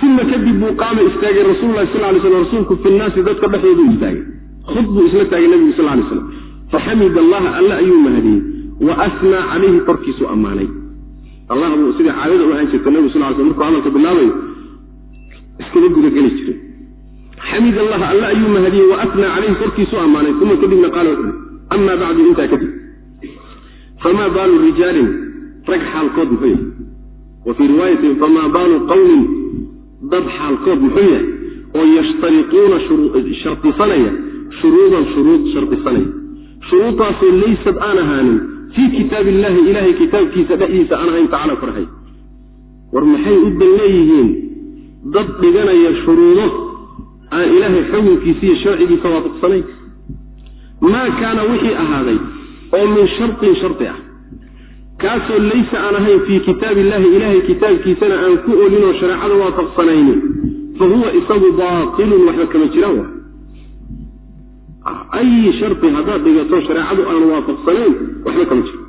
uma kadib buu qaama istaagay rasuululahi sal lay slam rasuulku fi dadka dhexdoodu istaagay. Khud buu isla taagay nebigu sal lay slam faxamid allaha alla ayuu mahadiyey. Wa asnaa calayhi korkiisu ammaanay. Allah buu sidai caadada u ahaan jirta nebigu sal sl markuu hadalka bilaabayo iskaba gudageli jiray. Xamid allaha alla ayuu mahadiyey. Wa asnaa calayhi korkiisu ammaanay. Uma kadibna qaala wuxuui amaa bacdu intaa kadib. Famaa baalu rijaalin? Rag xaalkood muxuu yahay wa fii riwaayatin famaa baalu qawmin dad xaalkood muxuu yahay oo yashtariquuna shardisanaya shuruudan shuruud shardisanaya shuruudaasoo laysad aan ahaanin fii kitaab illahi ilahay kitaabkiisa dhexdiisa aan ahayn tacala korhay war maxay u dan leeyihiin dad dhiganaya shuruudo aan ilaahay xukunkiisa iyo sharcigiisa waafaqsanayn maa kaana wixii ahaaday oo min shartin shardi ah kaasoo laysa aan ahayn fii kitaab illahi ilahay kitaabkiisana aan ku olinoo shareecada waafaqsanaynin fa huwa isagu baatilun waxba kama jiraan ayi shardi haddaad dhigato shareecadu aan waafaqsanayn waxba kama jiro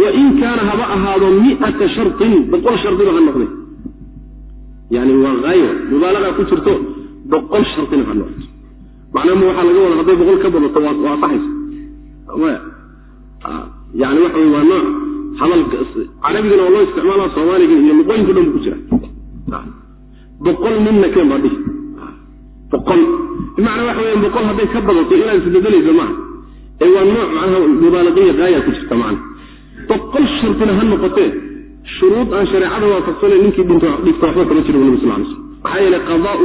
wa in kaana haba ahaado miata shartin boqol shardiba ha noqde yani waa haaya mubaalagaa ku jirto boqol shardina ha noqdo macnaama waxaa laga wada hadday boqol ka badato waa asaxaysa yani waxa waa nooc carabigana waa loo isticmaala soomaaliga iyo luqooyinka dhan bu ku jira boqol ninna keen baa dhihi. Boqol. Bimacnaa waxa weya boqol hadday ka badato inaad isbedelayso maaha ee waa nooc macnaha mubaalaqiya gaaya ku jirta macna. Boqol shardina ha noqotee shuruud aan shareecada waafaqsanayn ninkii dhinto dhigta waxba kama jiro nabi sal lay slam maxaa yeele qadaa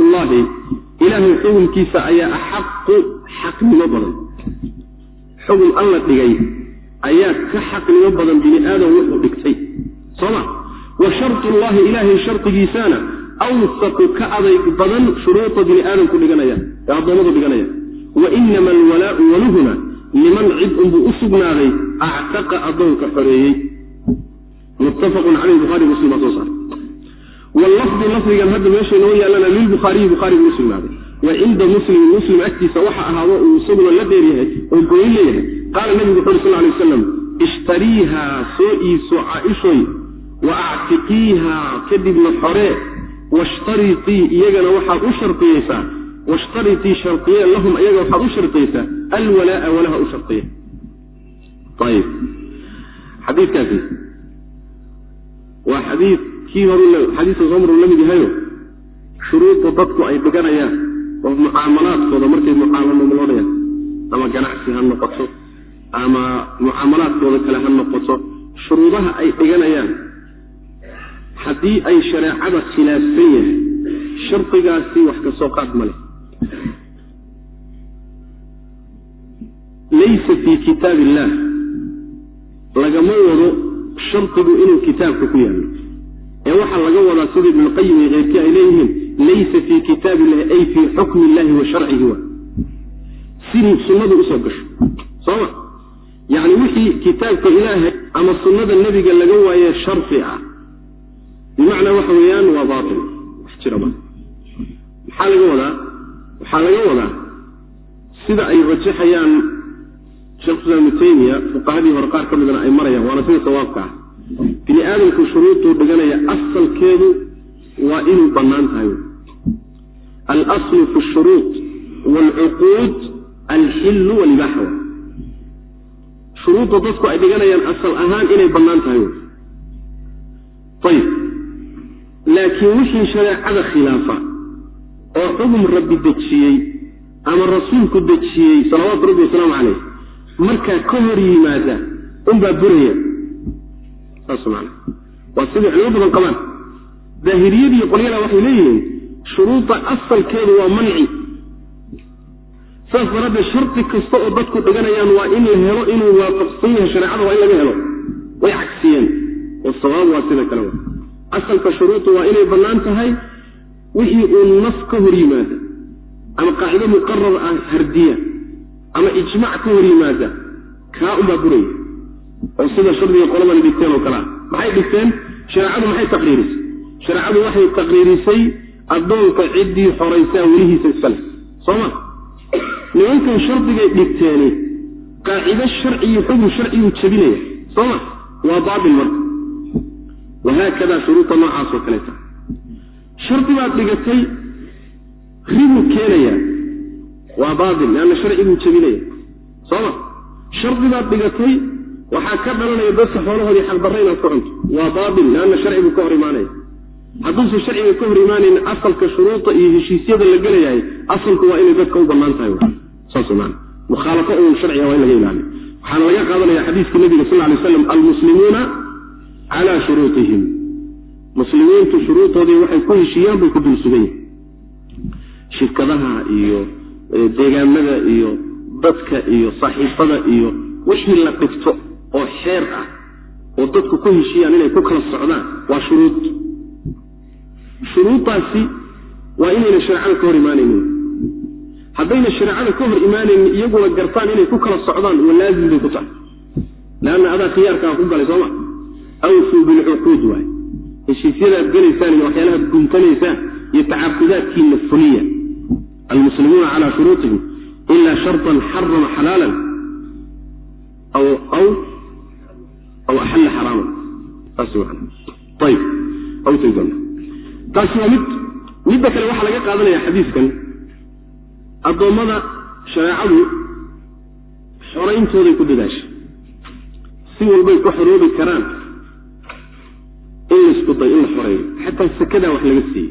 ilaahay xukunkiisa ayaa axaqu xaqnimo badan. Xugum alla dhigay ayaa ka xaqnimo badan bini aadam wuxuu dhigtay. Sooma wa shartullahi ilaahay shardigiisana awsaqu ka adayg badan shuruuda bini aadamku dhiganaya ee addoommadu dhiganaya. Wa inama alwalaau waluhuna liman cid unbuu u sugnaaday actaqa addoonka xoreeyey. Muttafaqun caleyh buhari muslim baa soo saaray. Wallafdi lafdigan hadda meesha inoo yaallana lilbukhaariyi bukhaari buu u sugnaaday wa cinda muslimin muslim agtiisa waxa ahaado uu isaguna la dheeryahay oo gooni leeyahay. Qaala nabigu wuxu sal lay aslam ishtariihaa soo iiso caaishoy wa actiqiihaa kadibna xoree washtaritii iyagana waxaad u shariyeysaa washtaritii shariye lahum iyaga waxaad u shariyeysaa alwalaaa walaha u shariya xadiikaasi waa xadii kii hor xadiiska somru la mid yahayo shuruudda dadku ay dhiganayaan oo mucaamalaadkooda markay mucaamaloonayaan ama ganacsi ha noqoto ama mucaamalaadkooda kale ha noqoto shuruudaha ay dhiganayaan haddii ay shareecada khilaafsan yahay shardigaasi wax ka soo qaad ma leh. Laysa fii kitaab illah lagama wado shardigu inuu kitaabka ku yaallo ee waxaa laga wadaa sida ibnuqayim iyo keyrkii ay leeyihiin laysa fii kitaab illahi ay fii xukmi illahi wa sharcihi wa. Si sunnadu u soo gasho sooma yacni wixii kitaabka ilaahay ama sunnada nebiga laga waaye shardi ah. Bimacnaa waxa weeyaan waa baatil. Wax jira ma. Maxaa laga wadaa? Waxaa laga wadaa sida ay rajaxayaan sheekh islaam ibnu taymiya fuqahadii hore qaar ka midana ay marayaan waana sida sawaabka ah bini aadamku shuruuduu dhiganaya asalkeedu waa inuu bannaan tahay. Alaslu fi shuruud waalcuquud alxillu walibaaxa. Shuruudda dadku ay dhiganayaan asal ahaan inay bannaan tahay. Ayib laakiin wixii shareecada khilaafa oo xugum rabbi dejiyey ama rasuulku dejiyey salawaatu rabbi wasalaamu caleyh markaa ka hor yimaada unbaa buraya waa siday culimo badan qabaan. Daahiriyadii qolyada waxay leeyihiin shuruudda asalkeedu waa manci. Saas daraaddeed shardi kasta oo dadku dhiganayaan waa in la helo inuu waafaqsan yahay shareecada waa in laga helo. Way cagsiyeen oo sawaab waa sida kale wa asalka shuruuddu waa inay bannaan tahay wixii uu nas ka hor yimaada ama qaacido muqarar ah hardiya ama ijmac ka hor yimaada. Kaa unbaa buraya oo sida shardiga qoladani dhigteen oo kale. Ah maxay dhigteen? Shareecadu maxay taqriirisay? Shareecadu waxay taqriirisay addoonka ciddii xoraysaa welihiisa iskale sooma nimankan shardigay dhigteeni qaacido sharciyo xukun sharciyuu jebinaya. Sooma waa baabil marka. Wahaakadaa shuruuda noocaas oo kaleeta shardi baad dhigatay ribuu keenaya. Waa baatil leanna sharciguu jebinaya. Sooma shardi baad dhigatay waxaa ka dhalanaya dadka xoolahoodii xaqdarra inaad ku cunto. Waa baatil leanna sharcibuu ka hor imaanaya. Hadduusan sharciga ka hor imaanayn asalka shuruuda iyo heshiisyada la gelayahay asalku waa inay dadka u bannaan tahay. Mukhaalafo un sharciga waa in laga ilaaliyo. Waxaana laga qaadanaya xadiiska nabiga sal lay slam almuslimuuna calaa shuruutihim. Muslimiintu shuruudoodii waxay ku heshiiyaan bay ku dul sugan yihiin shirkadaha iyo deegaamada iyo dadka iyo saaxiibada iyo wixii la dhigto oo xeer ah oo dadku ku heshiiyaan inay ku kala socdaan waa shuruud. Shuruuddaasi waa inayna shareecada ka hor imaanaynin. Haddayna shareecada ka hor imaanaynin iyaguna gartaan inay ku kala socdaan waa laazim bay ku tahay. Leanna adaa khiyaarkaa ku galay sooma awfuu bilcuquud waay heshiisyadaad gelaysaan iyo waxyaalahaad guntanaysaan iyo tacaaqudaadkiina fuliya. Almuslimuuna calaa shuruutihim ilaa shartan xarama xalaalan aw aw axalla xaraaman taasi waa mid midda kale waxaa laga qaadanaya xadiiskan addoommada shareecadu xorayntooday ku dadaashay si walbay ku xoroobi karaan in la isku day in la xoreeyo xataa sakadaa wax laga siiyey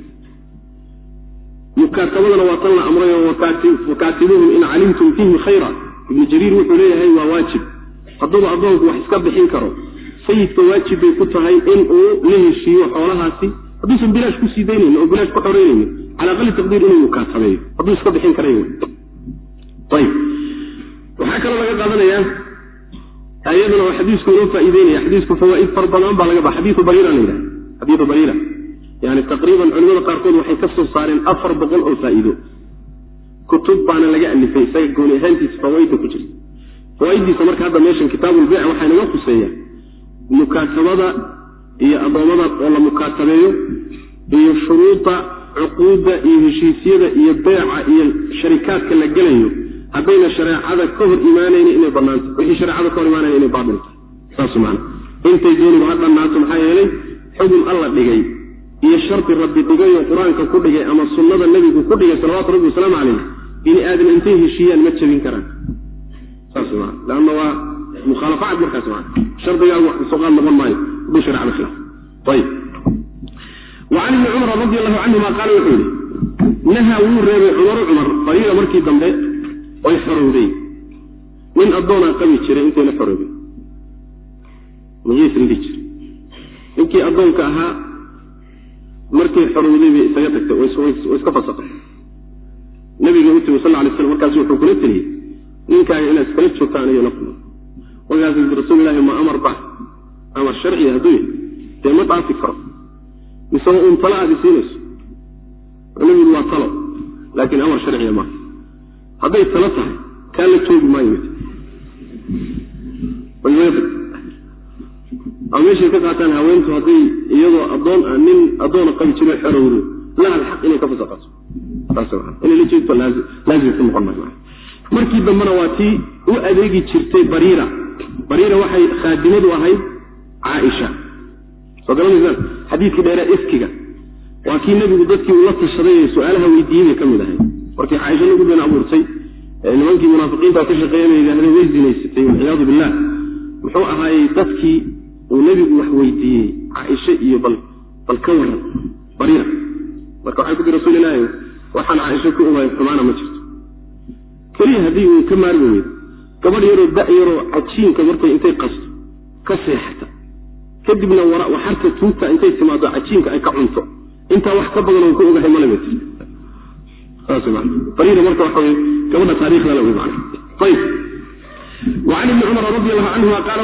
mukaatabadana waa tan la amray oo wakaatibuhum in calimtum fiihim khayra ibnu jariir wuxuu leeyahay waa waajib hadduuba addoonku wax iska bixin karo. Sayidka waajib bay ku tahay in uu la heshiiyo xoolahaasi. Hadduusan bilaash ku sii oo bilaash ku xoreynayni cala aqali taqdiir inuu mukaatabeeyo hadduu iska bixin karayo ayib waxaa kaloo laga qaadanayaa ayaduna oo xadiisku inoo faa'iideynaya. Xadiisku fawaaid fara badan baa laga ba xadiiu bariira la yidhaha xadiiu bariira. Yani taqriiban culimada qaarkood waxay ka soo saareen afar boqol oo faa'iido. Kutub baana laga alifay isaga gooni ahaantiisa fawaaidda ku jirta fawaaiddiisa marka hadda meeshan kitaabulbeyc waxaa inaga khuseeya mukaatabada iyo addoommada oo la mukaatabeeyo iyo shuruuda cuquudda iyo heshiisyada iyo beeca iyo sharikaadka la gelayo. Haddayna shareecada ka hor imaanayni inay banaanto wixii shareecada ka hor imaanaya inay baatilta saas man intay dooniba ha dhannaato maxaa yeelay xugum alla dhigay iyo shardi rabbi dhigay oo qur'aanka ku dhigay ama sunnada nebigu ku dhigay salawatu rabbi wasalaamu calayh bini aadam intay heshiiyaan ma jebin karaan saas maa leanna waa mukhaalafacad markaas maa shardigaagu wax kasooqaad noqon maayo hadduu sharecada khilaaf ayib. Wacan ibni cumar radi allahu canhuma qaala wuxuu yihi nahaa wuu reebay cumaru cumar fariira markii dambe oy xorowday. Nin addoonaa qabi jiray intayna xoroobin magiisla dhihi jira ninkii addoonka ahaa markay xorowday bay isaga tagtay way iska fasaqay nabiga u timi sal lay slam markaasu wuxuu kula teliyey ninkaaga inaad iskala joogtaan kulma markaas rasuul ilahi ma amar ba amar sharciya hadduu yahy dee ma dhaafi karo. Mise uun talo aad isiinayso. Nabigu waa talo laakiin amar sharciya maaha hadday talo tahay kaa la joogi maayo. Ama meeshay ka qaataan haweentu hadday iyadoo adoon nin addoona qabi jiro xerowdo lahal xaq inay ka fasaqato saas inay la jeegto laazim ku noqon maayo markii dambena waa tii u adeegi jirtay bariira. Bariira waxay khaadimadu ahayd caaisha. Soo garanaysaan xadiidkii dheere iskiga waa kii nebigu dadkii uu la tashaday ee su'aalaha weydiiyey ka mid ahayd markii caaisha lagu been abuurtay nimankii munaafiqiinta ka shaqeeyanay yidhahdeen way zinaysatay walciyaadu billah muxuu ahaayey dadkii uu nebigu wax weydiiyey caaisha iyo bal bal ka waran bariira. Marka waxay ku tii rasuul waxaan caaisha ku ogaay xumaana ma jirto keliya haddii uu ka maarmi weydo gabadh yaroo da yaroo cajiinka markay intay qasto ka seexata. Kadibna waxarta tuugta intay timaado cajiinka ay ka cunto. Intaa wax ka badan oon ka ogahay malama jirto marka waxa wey gabadha taarikhda la man wacan ibni cumar radi allahu canhuma qaala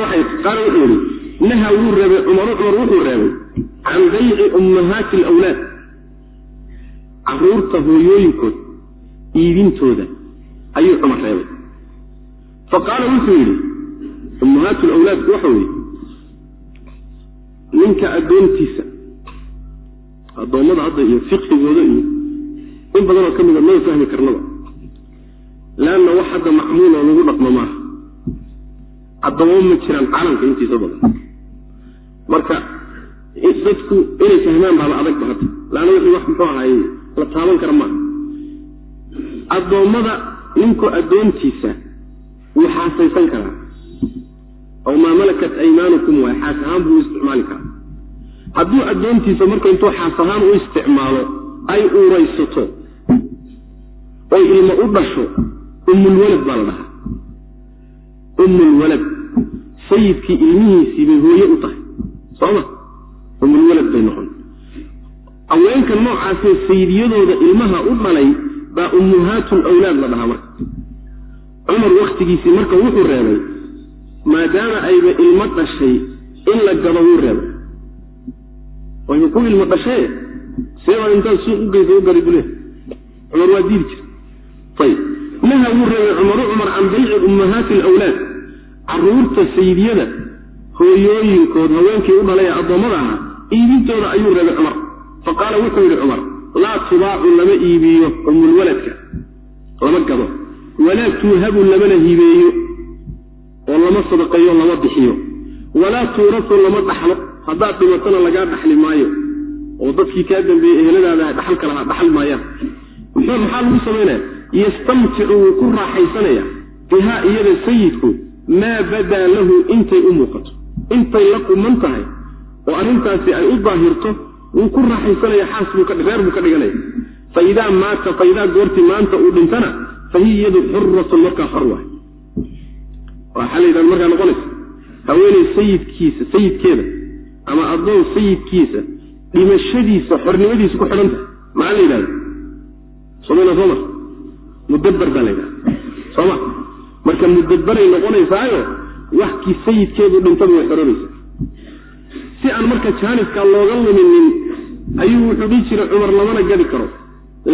wuxuu yihi naha wuu reebay cumaru cumar wuxuu reebay can bayci ummahaati alawlaad carruurta hooyooyinkood iibintooda ayuu cumar reebay fa qaala wuxuu yidhi ummahaat lawlaadku waxa weeye ninka addoontiisa addoommada hadda iyo fiqhigooda iyo in badanoo ka mida maba fahmi karnaba leanna wax hadda macmuuloo lagu dhaqmo maaha. Addoomo ma jiraan caalamka intiisa badan. Marka dadku inay fahmaan baaba adagba hadda laanna wixii wax muxuu ahaay la taaban kara maaha. Addoommada ninku addoontiisa wuu xaasaysan karaa. Oo maa malakat aymaanukum waay xaas ahaan buu isticmaali karaa. Hadduu addoontiisa marka intuu xaas ahaan u isticmaalo ay uuraysato oy ilmo u dhasho ummulwalad baa la dhahaa. Ummulwalad sayidkii ilmihiisii bay hooye u tahay. Sooma ummulwalad bay noqon. Haweenka noocaasee sayidiyadooda ilmaha u dhalay baa ummuhaatu lawlaad la dhahaa marka cumar wakhtigiisii marka wuxuu reebay maadaama ayba ilmo dhashay in la gado wuu reebay. Wayba ku ilmo dhashee seebaa intaad suuq u geysa bule. Cumar waa diidi jir. Ayib naha wuu reebay cumaru cumar can bayci ummahaati alawlaad. Caruurta saydiyada hooyooyinkood haweenkii u dhalay ee addoommada ahaa iibintooda ayuu reebay cumar. Fa qaala wuxuu yidhi cumar laa tubaacu lama iibiyo umulwaladka lama gado walaa tuuhabu lamana hibeeyo oo lama sadaqeeyo lama bixiyo. Walaa tuurasu lama dhaxlo haddaad dhimatona lagaa dhaxli maayo oo dadkii kaa dambeeyey eheladaada dhaxalka lahaa dhaxal maayaan. Maxaa lagu samaynaya yastamticu wuu ku raaxaysanaya bihaa iyada sayidku maa badaa lahu intay u muuqato intay la quman tahay oo arrintaasi ay u daahirto wuu ku raaxaysanaya xaas buu reer buu ka dhiganaya. Fa idaa maata fa idaa goortii maanta uu dhintana fa hiya iyadu xuratun markaa xor waay. Waxaa la yidhahda markaa noqonaysa haweeney sayidkiisa sayidkeeda ama addoon sayidkiisa dhimashadiisa xornimadiisa ku xidhan tahay. Maxaa la yidhahda? Somana soo mar mudabar baa la yidhahda. Sooma marka mudadbaray noqonaysaayo waxkii sayidkeedu dhintaba way xororaysaa. Si aan marka jaaniska looga luminin ayuu wuxuu dhihi jiray cumar lamana gadi karo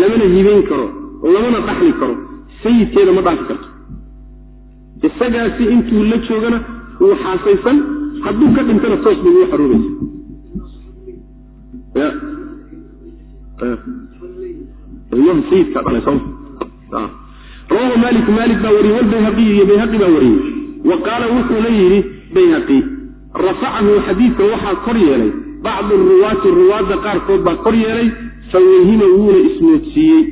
lamana hibayn karo lamana dhaxli karo sayidkeeda ma dhaafi karto. Isagaasi intuu la joogana wuu xaasaysan hadduu ka dhintana toos bay ugu xoroobaysa sayidka dhalay soma rawahu malik malik baa wariyey walbayhaqiy iyo bayhaqi baa wariyey. Wa qaala wuxuuna yidhi bayhaqi rafacahu xadiidka waxaa kor yeelay. Bacdu ruwaati ruwaadda qaarkood baa kor yeelay fawahima wuuna ismoodsiiyey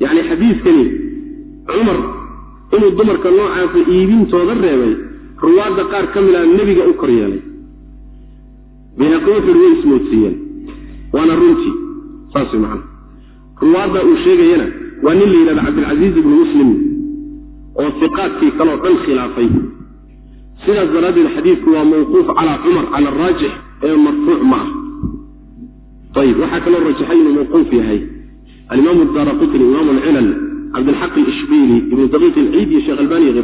yani xadiidkani cumar inuu dumarka noocaasa iibintooda reebay ruwaadda qaar ka mid a nebiga u kor yeelay bayhaqi wuxuu way ismoodsiiyeen waana runtii saas man ruwaadda uu sheegayana waa nin la yidhahda cabdilcasiiz ibnu muslim oo iqaadkii kaleo dhan khilaafay. Sidaas daraaddeed xadiidku waa mawquuf calaa cumar cala araajix ee marfuuc ma ah. Ayib waxaa kaloo rajaxay inuu mawquuf yahay alimaamu daara qutni imaam alcilal cabdilxaq alishbiili ibnu daqiiq ilciid iyo sheekh albani iyo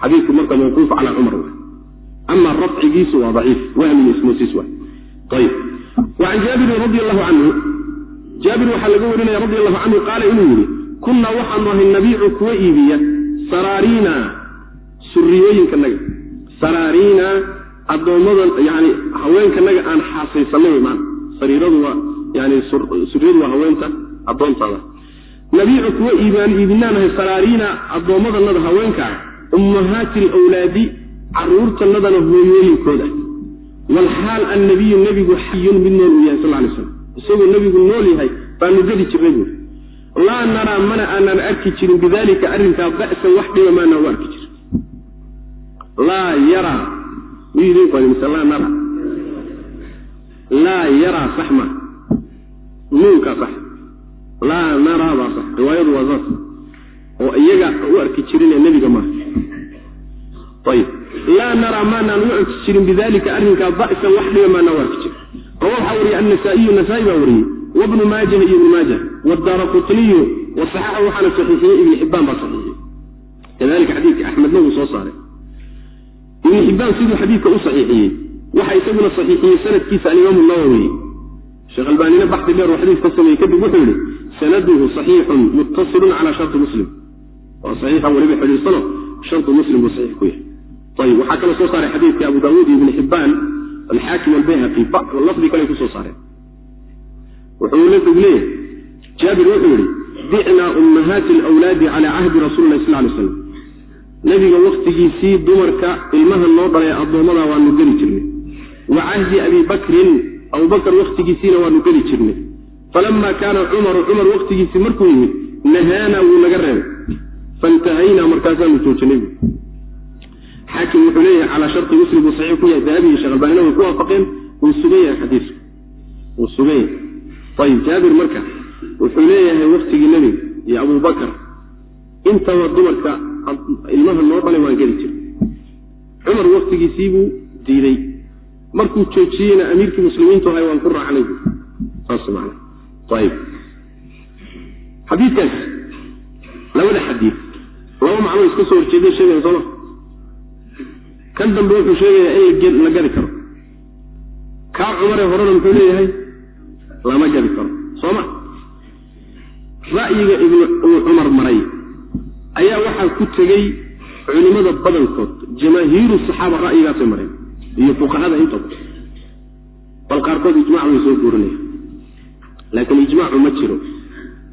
xadiidku marka mawquuf calaa cumar ama rafcigiisu waa daciif wahmi iyo ismoosiis wa ayib wacan jaabirin radi allahu canhu jaabir waxaa laga warinaya radi allahu canhu qaala inuu yidhi kunnaa waxaanu ahay nabiicu kuwa iibiya saraariina suriyooyinkanaga saraariina addoommada yani haweenkanaga aan xaasaysanay wy maana sariiradu waa yani suriyadu waa haweenta addoontaada nabiicu kuwa iibaan iibinaanahay saraariina addoommadanada haweenkaa ummahaati alawlaadi caruurtanadana hooyooyinkooda. Walxaal annabiyu nebigu xayun mid nool uu yahay sal lay slam isagoo nebigu nool yahay baanu gadi jirnay buuri laa naraa mana aanaan arki jirin bidalika arrinkaa ba'san wax dhiba maanaan u arki jirin. Laa yaraa mise laa nara. Laa yaraa sax ma nuunkaa sax laa naraa baa sax riwaayadu waa saas oo iyaga u arki jirinee nebiga maaha ayib. Laa naraa maanaan u arki jirin bidalika arrinkaa ba'san wax dhiba maanaan u arki jirin. Rawa waxaa wariyey annasaa'iyu nasaa-i baa wariyey. Wabnu maajah iyo ibnu maajah wadaara qutniyu wasaxaxa waxaana saxiixiyey ibni xibbaan baa saxiixiyey. Kadalika xadiidka axmedna wuu soo saaray. Ibnu xibbaan siduu xadiidka u saxiixiyey. Waxa isaguna saxiixiyey sanadkiisa alimaamu nawowi sheekh albaanina baxdi dheer uu xadiis ka sameeyey kadib wuxuu yihi sanaduhu saxiixun muttasilun calaa sharti muslim. Waa saxiixan weliba xidhiirsano shartu muslim buu saxiix ku yahay. Ayib waxaa kaloo soo saaray xadiidka abu daawuud iyo ibni xibbaan alxaakim albayhaqi lafdi kale ku soo saareen wuxuu nabigu leeyahay jaabir wuxuu yihi bicnaa ummahaati alawlaadi calaa cahdi rasuuli sal lay slam nebiga waktigiisii dumarka ilmaha noo dhalay addoommada waanu geli jirnay. Wa cahdi abi bakrin abubakar wakhtigiisiina waanu geli jirnay falama kaana cumaru cumar wakhtigiisii markuu yimid nahaanaa wuu naga reebay faintahaynaa markaasaanu joojinay xaakim wuxuu leeyahay calaa sharti muslim buu saxiix ku yahay dahabi iyo sheekh albaanina way ku waafaqeen wuu sugan yahay xadiisku wuu sugan yahay ayib jaabir marka wuxuu leeyahay waktigii nebiga iyo abubakar intaba dumarka ilmaha noo dhalay waan geli jiray cumar waktigiisiibuu diiday markuu joojiyeyna amiirkii muslimiintu ahay waan ku raacnay bu saas man ayib xadiidkaas labada xadiid laba macnoo iska soo horjeeday sheegayan sooma kan dambe wuxuu sheegayaa in la gadi karo kaa cumaree horena muxuu leeyahay lama gadi karo sooma ra'yiga uu cumar maray ayaa waxaa ku tegey culimada badankood jamaahiiru saxaaba ra'yigaasay mareen iyo fuqahada intooda bal qaarkood ijmac way soo guurinaya laakiin ijmaacu ma jiro.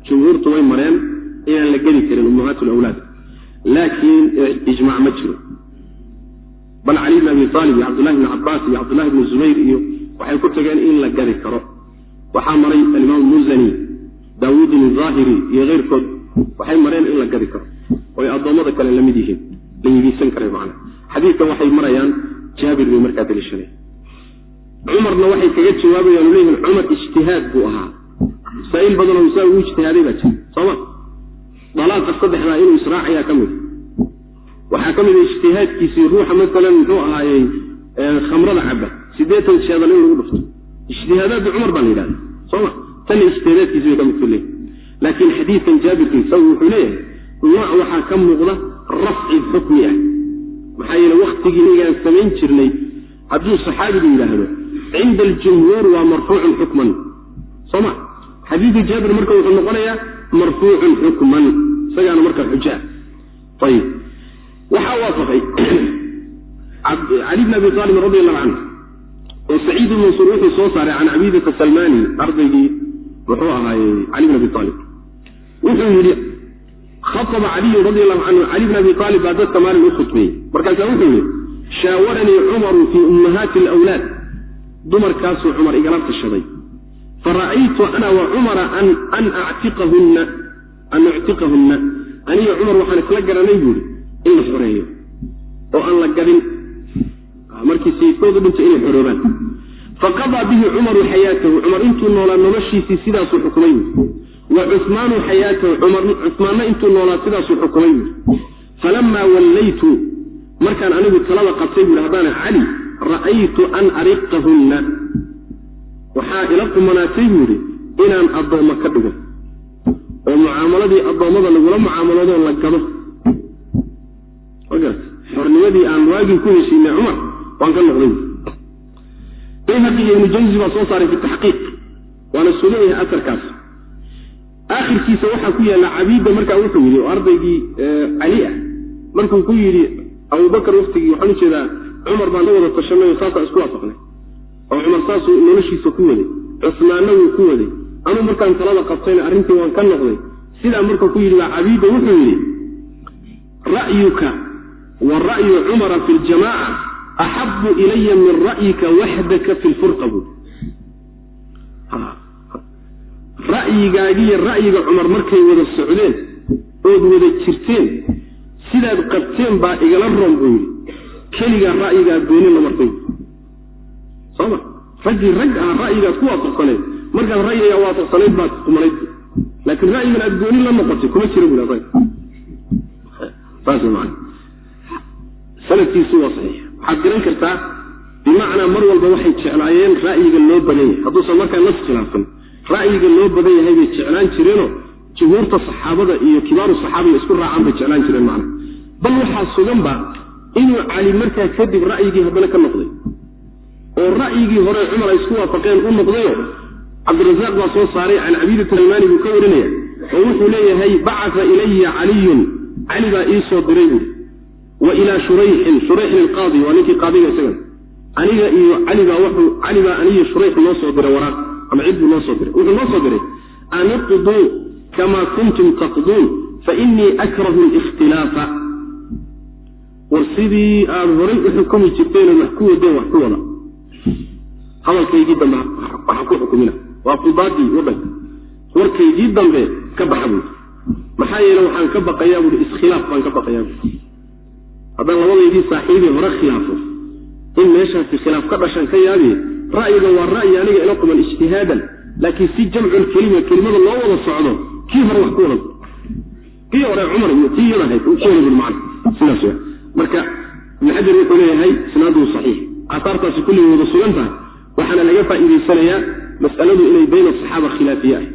Jumhuurtu way mareen inaan la geli karin ummahaat lawlaad laakiin ijmac ma jiro. Bal cali bn abi aalib iyo cabdullahi bni cabaas iyo cabdullahi bni zubayr iyo waxay ku tageen in la gadi karo. Waxaa maray alimaam muzani daawuudin aahiri iyo keyrkood waxay mareen in la gadi karo. Oy addoommada kale la mid yihiin. La yigiisan kara man xadiidkan waxay marayaan jaabir bay markaa daliishanay. Cumarna waxay kaga jawaabayaan leeyihiin cumar ijtihaad buu ahaa masaa'il badanoo saa ugu ijtihaaday baa jira sooma dalaaqa saddexdaa inuu israacayaa ka mid waxaa ka mid a ijtihaadkiisii ruuxa masalan muxuu ahaayey khamrada caba siddeetan sheedan in lagu dhufto ijtihaadaadii cumar baa la yidhahda sooma tanna ijtihaadaadkiisi bay ka midku leeyahy laakiin xadiidkan jaabirka isagu wuxuu leeyahay nooc waxaa ka muuqda rafci xukmi ah maxaa yeele waktigii nabigaan samayn jirnay hadduu saxaabigu yidhaahdo cinda aljumhuur waa marfuucun xukman soo ma xadiidu jaabir marka wuxuu noqonayaa marfuucun xukman isagaana markaa xujo ah ayib waxaa waafaqay cali bn abi aalib radi allahu canhu oo saciid mansuur wuxuu soo saaray can cabidata salmani ardaygii muxuu ahaaye cali bn abi aalib wuxuu yidhi khaaba caliyun radi allahu canhu cali bn abi aalib baa dadka maalin u khudbeeyey markaasaa wuxuu yidhi shaawaranii cumaru fii ummahaati alawlaad. Dumarkaasuu cumar igala tashaday fara'aytu ana wa cumara an actiqahunna an uctiqahunna. Aniga cumar waxaan isla garanay buuhi in la xoreeyo oo aan la gadin. Markii sayidkoodu dhintay inay xoroobaan. Faqadaa bihi cumaru xayaatahu cumar intuu noolaa noloshiisii sidaasuu xukumay wa cusmaanu xayaatahu cusmaanna intuu noolaa sidaasuu xukumay falamaa wallaytu markaan anigu talada qabtay buui haddaana cali ra'aytu an ariqahunna waxaa ila qumanaatay buuhi inaan addoommo ka dhigo oo mucaamaladii addoommada lagula mucaamaloodoo la gado. Xornimadii aan waagii ku heshiinay cumar waan ka noqday. Bayhaqi iyo ibnu jawsi baa soo saaray fi taxqiiq waana sugan yahay asarkaas. Aakhirkiisa waxaa ku yaalla cabiidda markaa wuxuu yidhi oo ardaygii cali ah markuu ku yidhi abubakar waktigii waxaan u jeedaa cumar baan la wada tashanay oo saasaa isku waafaqnay oo cumar saasuu noloshiisa ku waday cusmaanna wuu ku waday anuu markaan talada qabtayna arrintii waan ka noqday. Sidaa marka ku yidhi baa cabiidda wuxuu yidhi ra'yuka wa ra'yu cumara fi ljamaaca axabu ilaya min ra'yika waxdaka fi lfurqa buui ra'yigaagiiyo ra'yiga cumar markay wada socdeen ood wada jirteen sidaad qabteen baa igala roon buu yidhi. Keligaa ra'yigaa gooni la martay soma raggii rag ah ra'yigaad ku waafaqsanayd markaad ra'yigaa waafaqsanayd baad kumanayd laakiin ra'yigan aad gooni la noqotay kuma jira waxaad garan kartaa bimacnaa mar walba waxay jeclaayeen ra'yiga loo badan yahay. Hadduusan markaa nas khilaafin ra'yiga loo badan yahay bay jeclaan jireenoo jumhuurta saxaabada iyo kibaaru saxaabaya isku raacaan bay jeclaan jireen macna bal waxaa suganba inuu cali markaa kadib ra'yigii haddana ka noqday oo ra'yigii hore cumar ay isku waafaqeen u noqdayo cabdirasaaq baa soo saaray can cabiidat almaani buu ka warinaya oo wuxuu leeyahay bacata ilaya caliyun. Cali baa ii soo diray buuri wa ilaa shurayxin. Shurayxin alqaadi waa ninkii qaadiga isagan aniga iyo cali baa wuxuu cali baa aniyo shurayx noo soo diray waraaq ama cid buu noo soo diray. Wuxuu noo soo diray an iqduu kama kuntum taqduun fa inii akrahu likhtilaafa war sidii aada horay u xukumi jirteen wax ku wadeen wax ku wada hadalkaygii dambe waxa ku xukumina. Waa qudaadii wadanka warkaygii dambe ka baxa buui maxaa yeele waxaan ka baqayaa buui iskhilaaf baan ka baqayaa buui haddaan labadaydii saaxiibii hore khilaafo. In meeshaasi khilaaf ka dhashan ka yaabiye ra'yiga waa ra'yi aniga ila quman ijtihaadan laakiin si jamcul kelima kelimada loo wada socdo kii hore wax ku wadan kii hore cumar iyo kii yada ahayd ku wada macna sidaas marka ibn wuxuu leeyahay isnaaduhu saxiix. Aahaartaasi kulligii wada sugan tahay waxaana laga faa'iidaysanayaa mas'aladu inay bayna asaxaaba khilaafiye ahayd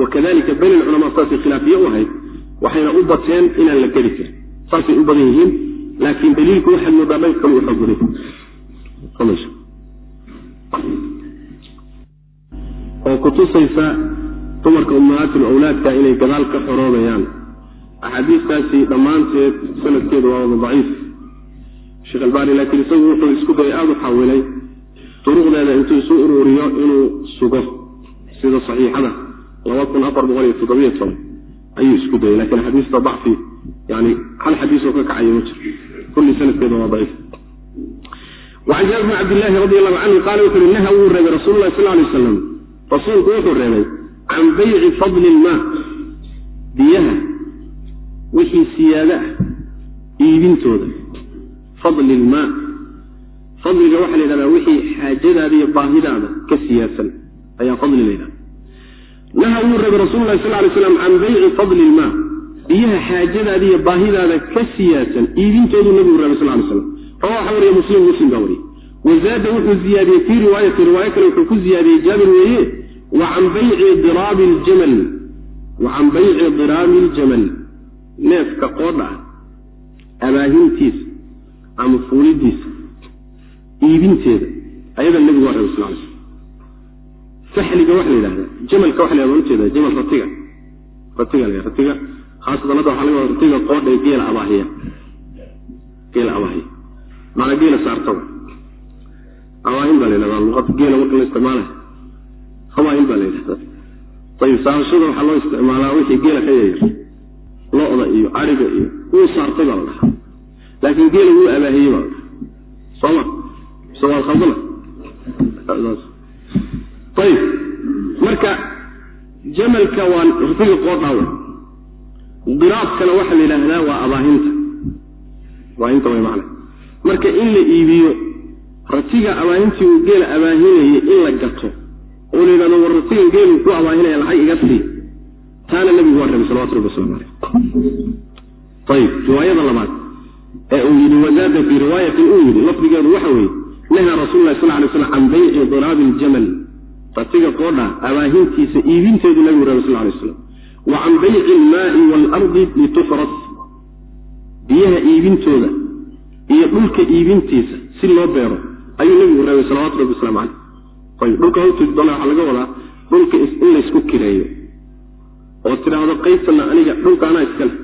wa kadalika bayna alculamaa saasay khilaafiye u ahayd waxayna u bateen inaan la geli karin. Saasay u badan yihiin laakiin daliilku waxaad moodaa dhanka kale u xoog badan oo kutusaysa dumarka ummahaatul awlaadka inay gadaal ka xoroobayaan. Axaadiistaasi dhammaanteed sanadkeedu waa wada daciif. Sheekh albaani laakiin isagu wuxuu isku dayay aada u xawilay duruqdeeda intuu isu ururiyo inuu sugo sida saxiixada laba kun afar boqol iyo toddobiyo toban ayuu isku dayay lakiin xadiista dacfi yani hal xadiisoo ka kacayo ma jiro. Kulli sanadkeedu waa daciif. Jaabir bn cabdillahi radi allahu canhu qaala wuxu uhi naha wuu reebay rasuulu lahi sal lay aslam rasuulku wuxuu reebay can bayci fadli ilmaa biyaha wixii siyaada ah iibintooda. Fadli ilmaa fadliga waxaa la yidhahdaa wixii xaajadaada iyo baahidaada ka siyaasan ayaa fadli la yidhahda naha wuu reebay rasulu lahi sal lay slam can bayci fadli ilmaa biyaha xaajadaada iyo baahidaada ka siyaasan iibintooduu nabigu reebay sal lay slam rawa waxa wariye muslim muslim baa wariyey. Wazaada wuxuu ziyaadiyey fii riwaayati riwaayo kale wuxuu ku ziyaadiyey jaabir weeye wa can bayci diraabi ljamal wa can bayci diraabi ljamal neefka qoodha ah abaahintiisa ama fuulidiisa iibinteeda ayada nebigu waa rabay sal saxliga waxa la yidhahdaa jamalka waxa la yhahda ujeeda jamal ratiga. Ratiga la ratiga. Khaasatan hadda waxa laga wada ratiga qoodha ee geela abaahiya. Geela abaahiya. Macnaa geela saartaba abaahin baa la yidhahdaa luqada geela marka la isticmaalayo. Abaahin baa la yidhahdaa ayib saarashada waxaa loo isticmaalaa wixii geela ka yaryar. Lo-da iyo ariga iyo wuu saartay baa la dhahaa. Laakiin geela wuu abaahiyey baa la dhahaa. Sooma ayib marka jamalka waa ratiga qoodhaawe diraabkana waxaa la yidhaahdaa waa abaahinta. Abaahinta way macna. Marka in la iibiyo ratiga abaahintii uu geela abaahinayay in la gato oo la yidhahdo war ratigan geelu ku abaahinaya lacag iga sii taana nabigu waa rabay salawatu rabbi waslamu caleyh ayib riwaayada labaad ee uu yidhi wazaada fii riwaayatin uu yidhi lafdigeedu waxa weeye nahaa rasuulu lahi sal lay slam can bayci diraabi iljamal ratiga qoodha abaahintiisa iibinteedu nabigu rabay sal lay slam wa can bayci ilmaai waalardi litufras. Biyaha iibintooda iyo dhulka iibintiisa si loo beero ayuu nabigu reebay salawatu rabbi waslamu caleyh ayib dhulka hawtudi doona waxaa laga wadaa dhulka in laysku kireeyo. Oo tidhaahdo qaybtanna aniga dhulka anaa iskale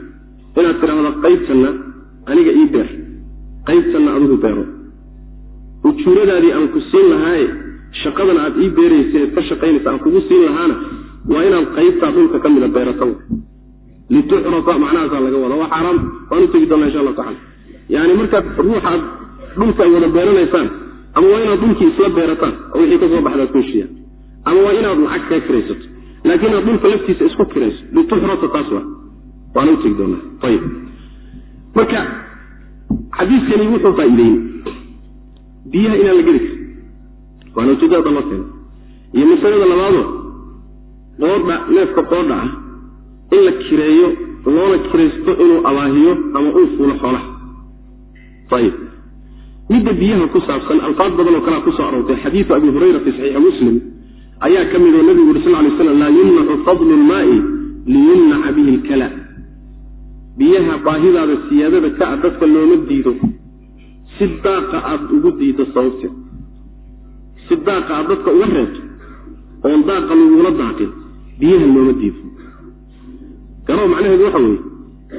inaad tidhaahdo qaybtanna aniga ii beer. Qaybtanna adigu beero ujuuradaadii aan ku siin lahaaye shaqadan aad ii beeraysa eed ka shaqaynaysa aan kugu siin lahaana waa inaad qaybtaa dhulka ka mida beerata litucrafa macnahaasaa laga wada. Waa xaaraam waan tegi doonaa insha allah tacala yani markaad ruuxaad dhulka wada beeranaysaan ama waa inaad dhulkii isla beerataan oo wixii ka soo baxdaad ku heshiiyaan ama waa inaad lacag kaa kiraysato. Laakiin aad dhulka laftiisa isku kirayso lituxrasa taas waa. Waana u tegi doonaa. Ayib marka xadiiskani wuxuu faa'iideyn biyaha inaan la geli karin waana ujeedada loo keena iyo masalada labaado qoodha neefka qoodha ah in la kireeyo loona kiraysto inuu abaahiyo ama uu fuulo xoolaha. Ayib midda biyaha ku saabsan alfaad badan oo kalea ku soo aroortay xadiidu abi hurayra fi saxiixi muslim ayaa ka mid oo nabigu uri sal lay slam laa yumnacu fadlu lmaai liyumnaca bihi lkala biyaha baahidaada siyaadada ka a dadka looma diido si daaqa aada ugu diido sababteed si daaqa aad dadka uga reebto oon daaqa lagula daaqin biyaha looma diido garow macnaheedu waxa weeye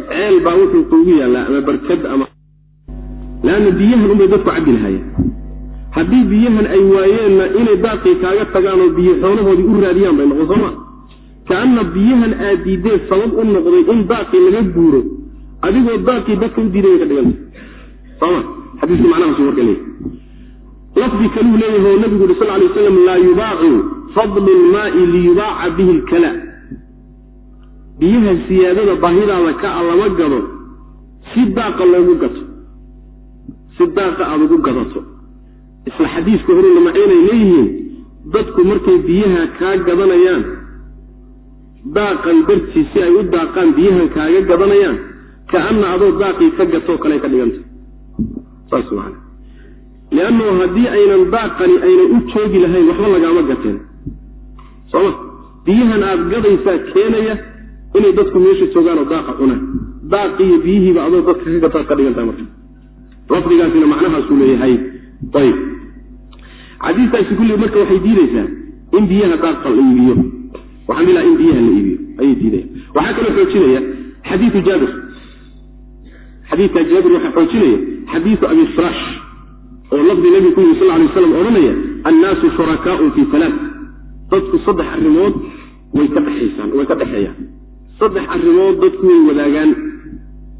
ceel baa wuxuu kuugu yaallaa ama barkad ama leanna biyahan unbay dadku cabbi lahaayeen. Haddii biyahan ay waayeenna inay daaqii kaaga tagaan oo biyo xoolahoodii u raadiyaan bay noqon sooma kaanna biyahan aad diideen sabab u noqday in daaqii laga guuro adigoo daaqii dadka u diiday bay ka dhiganta sooma xadiisku macnahaasu marka leeyahy lafdi kaluu leeyahay oo nabigu yuri sal lay waslam laa yubaacu fadlu lmaai liyubaaca bihi lkala biyaha siyaadada baahidaada ka a lama gado si daaqa loogu gato. Si daaqa aada ugu gadato. Isla xadiiska horena macaynay leeyihiin dadku markay biyaha kaa gadanayaan daaqan dartii si ay u daaqaan biyahan kaaga gadanayaan kaana adoo daaqii ka gatoo kale ka dhiganta liannahu haddii aynan daaqani aynan u joogi lahayn waxba lagaama gateen. Sooma biyahan aada gadaysaa keenaya inay dadku meesha joogaan oo daaqa cunaan. Daaqiiyo biyihiiba adoo dadka ka gataad ka dhigantaha marka. Lafdigaasina macnahaasuu leeyahay. Ayib xadiistaasi kulli marka waxay diideysaa in biyaha daaqa la iibiyo. Waxaan ilaa in biyaha la iibiyo. Ayay diidaya waxaa kaloo xoojinaya xadiiu jaabir. Xadiidka jaabir waxaa xoojinaya xadiidu abi firash oo lafdi nabigu ku yiri sal lay waslam odhanaya annaasu shurakaau fi alaa dadku saddex arrimood way ka dhexaysaan way ka dhexeeyaan saddex arrimood dadku way wadaagaan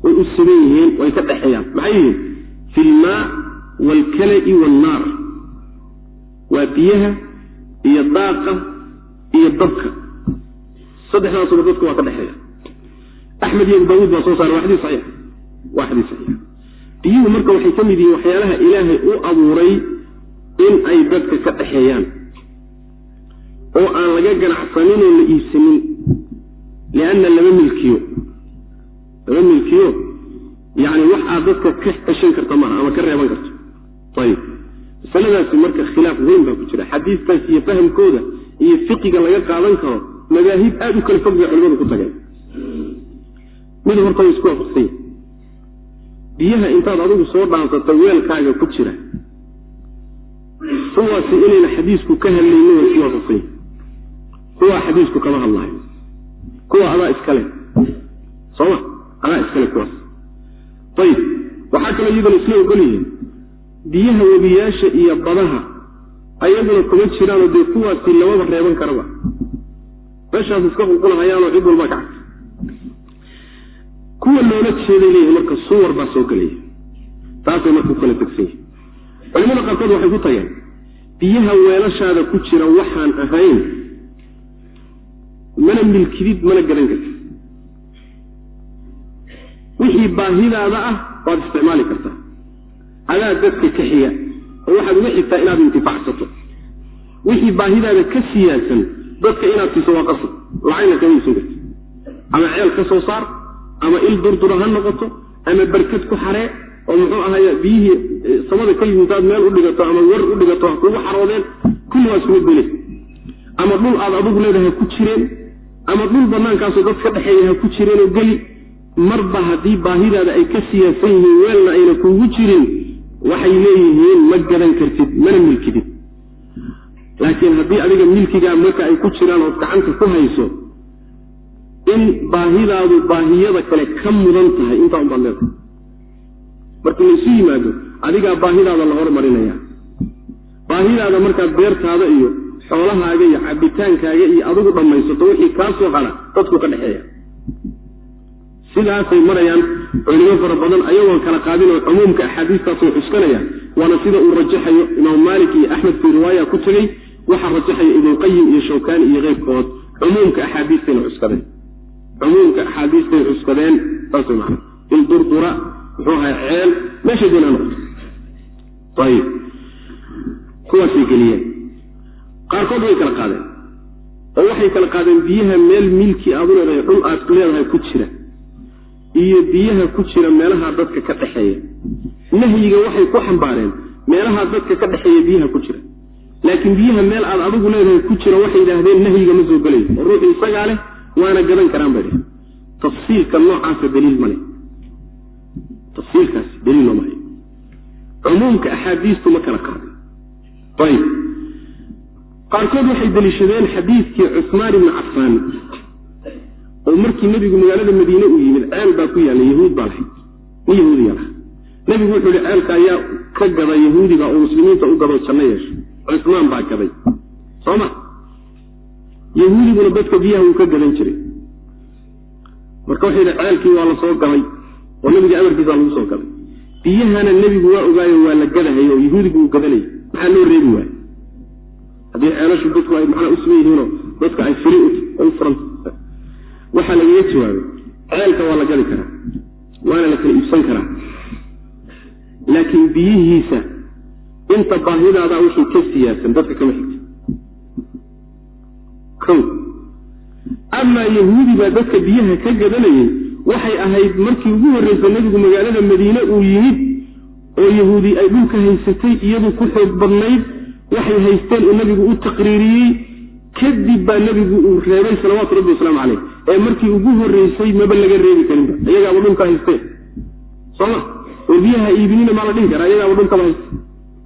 way u siban yihiin way ka dhexeeyaan maxay yihiin? Fi lmaa waalkala'i waalnaar waa biyaha iyo daaqa iyo dabka. Saddexdaasuba dadku waa ka dhexeeya axmed iyo abu daawuud baa soo saaray waa xadiis saxiix waa xadiis saxiix biyuhu marka waxay ka mid yihiin waxyaalaha ilaahay u abuuray in ay dadka ka dhexeeyaan. Oo aan laga ganacsanin oo la iibsanin lianna lama milkiyo. Lama milkiyo yacni wax aad dadka ka ceshan karta maaha ama ka reeban karto. Ayib masaladaasi marka khilaaf weyn baa ku jira. Xadiistaas iyo fahamkooda iyo fiqiga laga qaadan karo madaahib aada u kala fog bay culimadu ku tageen. Mid horta way isku waafaqsan yahi biyaha intaad adigu soo dhaansato weelkaaga ku jira. Kuwaasi inayna xadiisku ka hadlaynin way waafaqsan yahi kuwaa xadiisku kama hadlaayo kuwa adaa iskale sooma adaa iskale kuwaas. Ayib waxaa kaloo iyadana isla ogol yihiin. Biyaha webiyaasha iyo badaha ayaguna kuma jiraanoo dee kuwaasi lamaba reeban karaba. Meeshaas iska qulqulahayaanoo cid walbaa ka kuwa loola jeeday leeyihiin marka suwar baa soo gelaya taasay marka u kala culimada qaarkood waxay ku tageen biyaha weelashaada ku jira waxaan ahayn mana milkidid mana gadan kartid. Wixii baahidaada ah waad isticmaali kartaa. Adaa dadka ka xiga oo waxaad uga xigtaa inaad intifaacsato wixii baahidaada ka siyaasan dadka inaad siiso waa qasab. Lacagna kama iibsan karti ama ceel ka soo saar ama il durdura ha noqoto ama berkad ku xaree oo muxuu ahaay biyihii samada ka yimid intaad meel u dhigato ama war u dhigato ha kugu xaroodeen kulli waa isuma bele ama dhul aad adugu leedahay ku jireen ama dhul banaankaasoo dad ka dhexeeya ha ku jireenoo geli marba haddii baahidaada ay ka siyaasan yihiin weelna ayna kuugu jirin waxay leeyihiin ma gadan kartid mana milkidid. Laakiin haddii adiga milkigaa marka ay ku jiraan ood gacanta ku hayso in baahidaadu baahiyada kale ka mudan tahay. Intaa unbaad leedahay markii laysu yimaado adigaa baahidaada la hormarinaya. Baahidaada markaad beertaada iyo xoolahaaga iyo cabitaankaaga iyo adigu dhammaysato wixii kaa soo hara dadku ka dhexeeya. Sidaasay marayaan culimo fara badan ayagoon kala qaadin oo cumuumka axaadiistaasay xuskanayaan waana sida uu rajaxayo imaam maalik iyo axmed fii riwaaya ku tegey waxaa rajaxaya ibnulqayim iyo shawkani iyo keyrkood cumuumka axaadiistayna cuskadeen cumuumka axaadiistay cuskadeen saas macana ildurdura muxuu ahay ceel meeshay doonaa noqoto ayib kuwaasay geliyeen. Qaarkood way kala qaadeen. Oo waxay kala qaadeen biyaha meel milki aad u leedahay dhul aad leedahay ku jira. Iyo biyaha ku jira meelaha dadka ka dhexeeya. Nahyiga waxay ku xambaareen meelaha dadka ka dhexeeya biyaha ku jira. Laakiin biyaha meel aad adigu leedahay ku jira waxay yidhaahdeen nahyiga ma soo gelayo. Oo isagaa leh waana gadan karaan dheh tafsiilka noocaasa daliil ma leh. Tafsiilkaasi daliil looma hayo. Cumuumka axaadiistu ma kala qaadin. Ayib. Qaarkood waxay deliishadeen xadiidkii cusmaan ibni cafaan oo markii nebigu magaalada madiine uu yimid ceel baa ku yaalla yahuud baa lahayd. Nin yahuudiya laha nebigu wuxuu yihi ceelka ayaa ka gada yahuudiga oo muslimiinta u gado janno yeesha cusmaan baa gaday soo yahuudiguna dadka biyaha wuu ka gadan jiray. Marka waxay yidhi ceelkii waa la soo galay oo nebiga amarkiisa lagu soo galay. Biyahana nebigu waa ogaayo waa la gadahay oo yahuudigu uu gadanayay. Maxaa loo reebi waaye haddii ceelashu dadku ay macnaa u sugan yihiinoo dadka ay firi u furanta waxaa lagaga jawaabay ceelka waa la gadi karaa waana la kala iibsan karaa. Laakiin biyihiisa inta baahidaada wixii ka siyaasan dadka kama xigta o amaa yahuudi baa dadka biyaha ka gadanayay waxay ahayd markii ugu horreysa nebigu magaalada madiine uu yimid oo yahuudi ay dhulka haysatay iyadu ku xoog badnayd waxay haysteen uu nebigu u taqriiriyey kadib baa nebigu uu reebay salawaatu rabbi wasalaamu caleyh ee markii ugu horreysay maba laga reebi karinba iyagaaba dhulka haysteen sooma oo biyaha iibinina maa la dhihi karaa iyagaaba dhulkaba hayste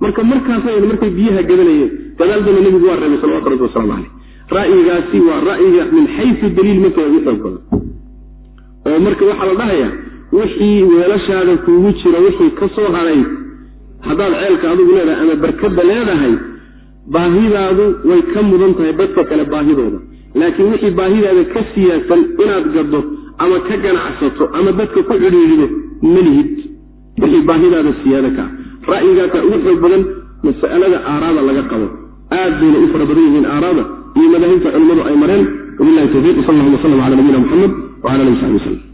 marka markaasay markay biyaha gadanayeen gadaaldana nebigu waa reebay salawatu rabbi wasalaamu caleyh ra'yigaasi waa ra'yiga min xaysu daliil marka ugu xoog badan oo marka waxaa la dhahayaa wixii weelashaada kuugu jira wixii ka soo haray haddaad ceelka adigu leedahay ama barkadda leedahay baahidaadu way ka mudan tahay dadka kale baahidooda. Laakiin wixii baahidaada ka siyaasan inaad gaddo ama ka ganacsato ama dadka ku cidhiidhido malihid wixii baahidaada siyaada ka ah. Ra'yigaasaa ugu xoog badan mas'alada aaraada laga qabo. Aad bayna u fara badan yihiin aaraada iyo madaahibta culimmadu ay mareen. Wabilahi tawfiiq sal allahuma slam cala nabiyina muxamed wcala alihi saxbi waslm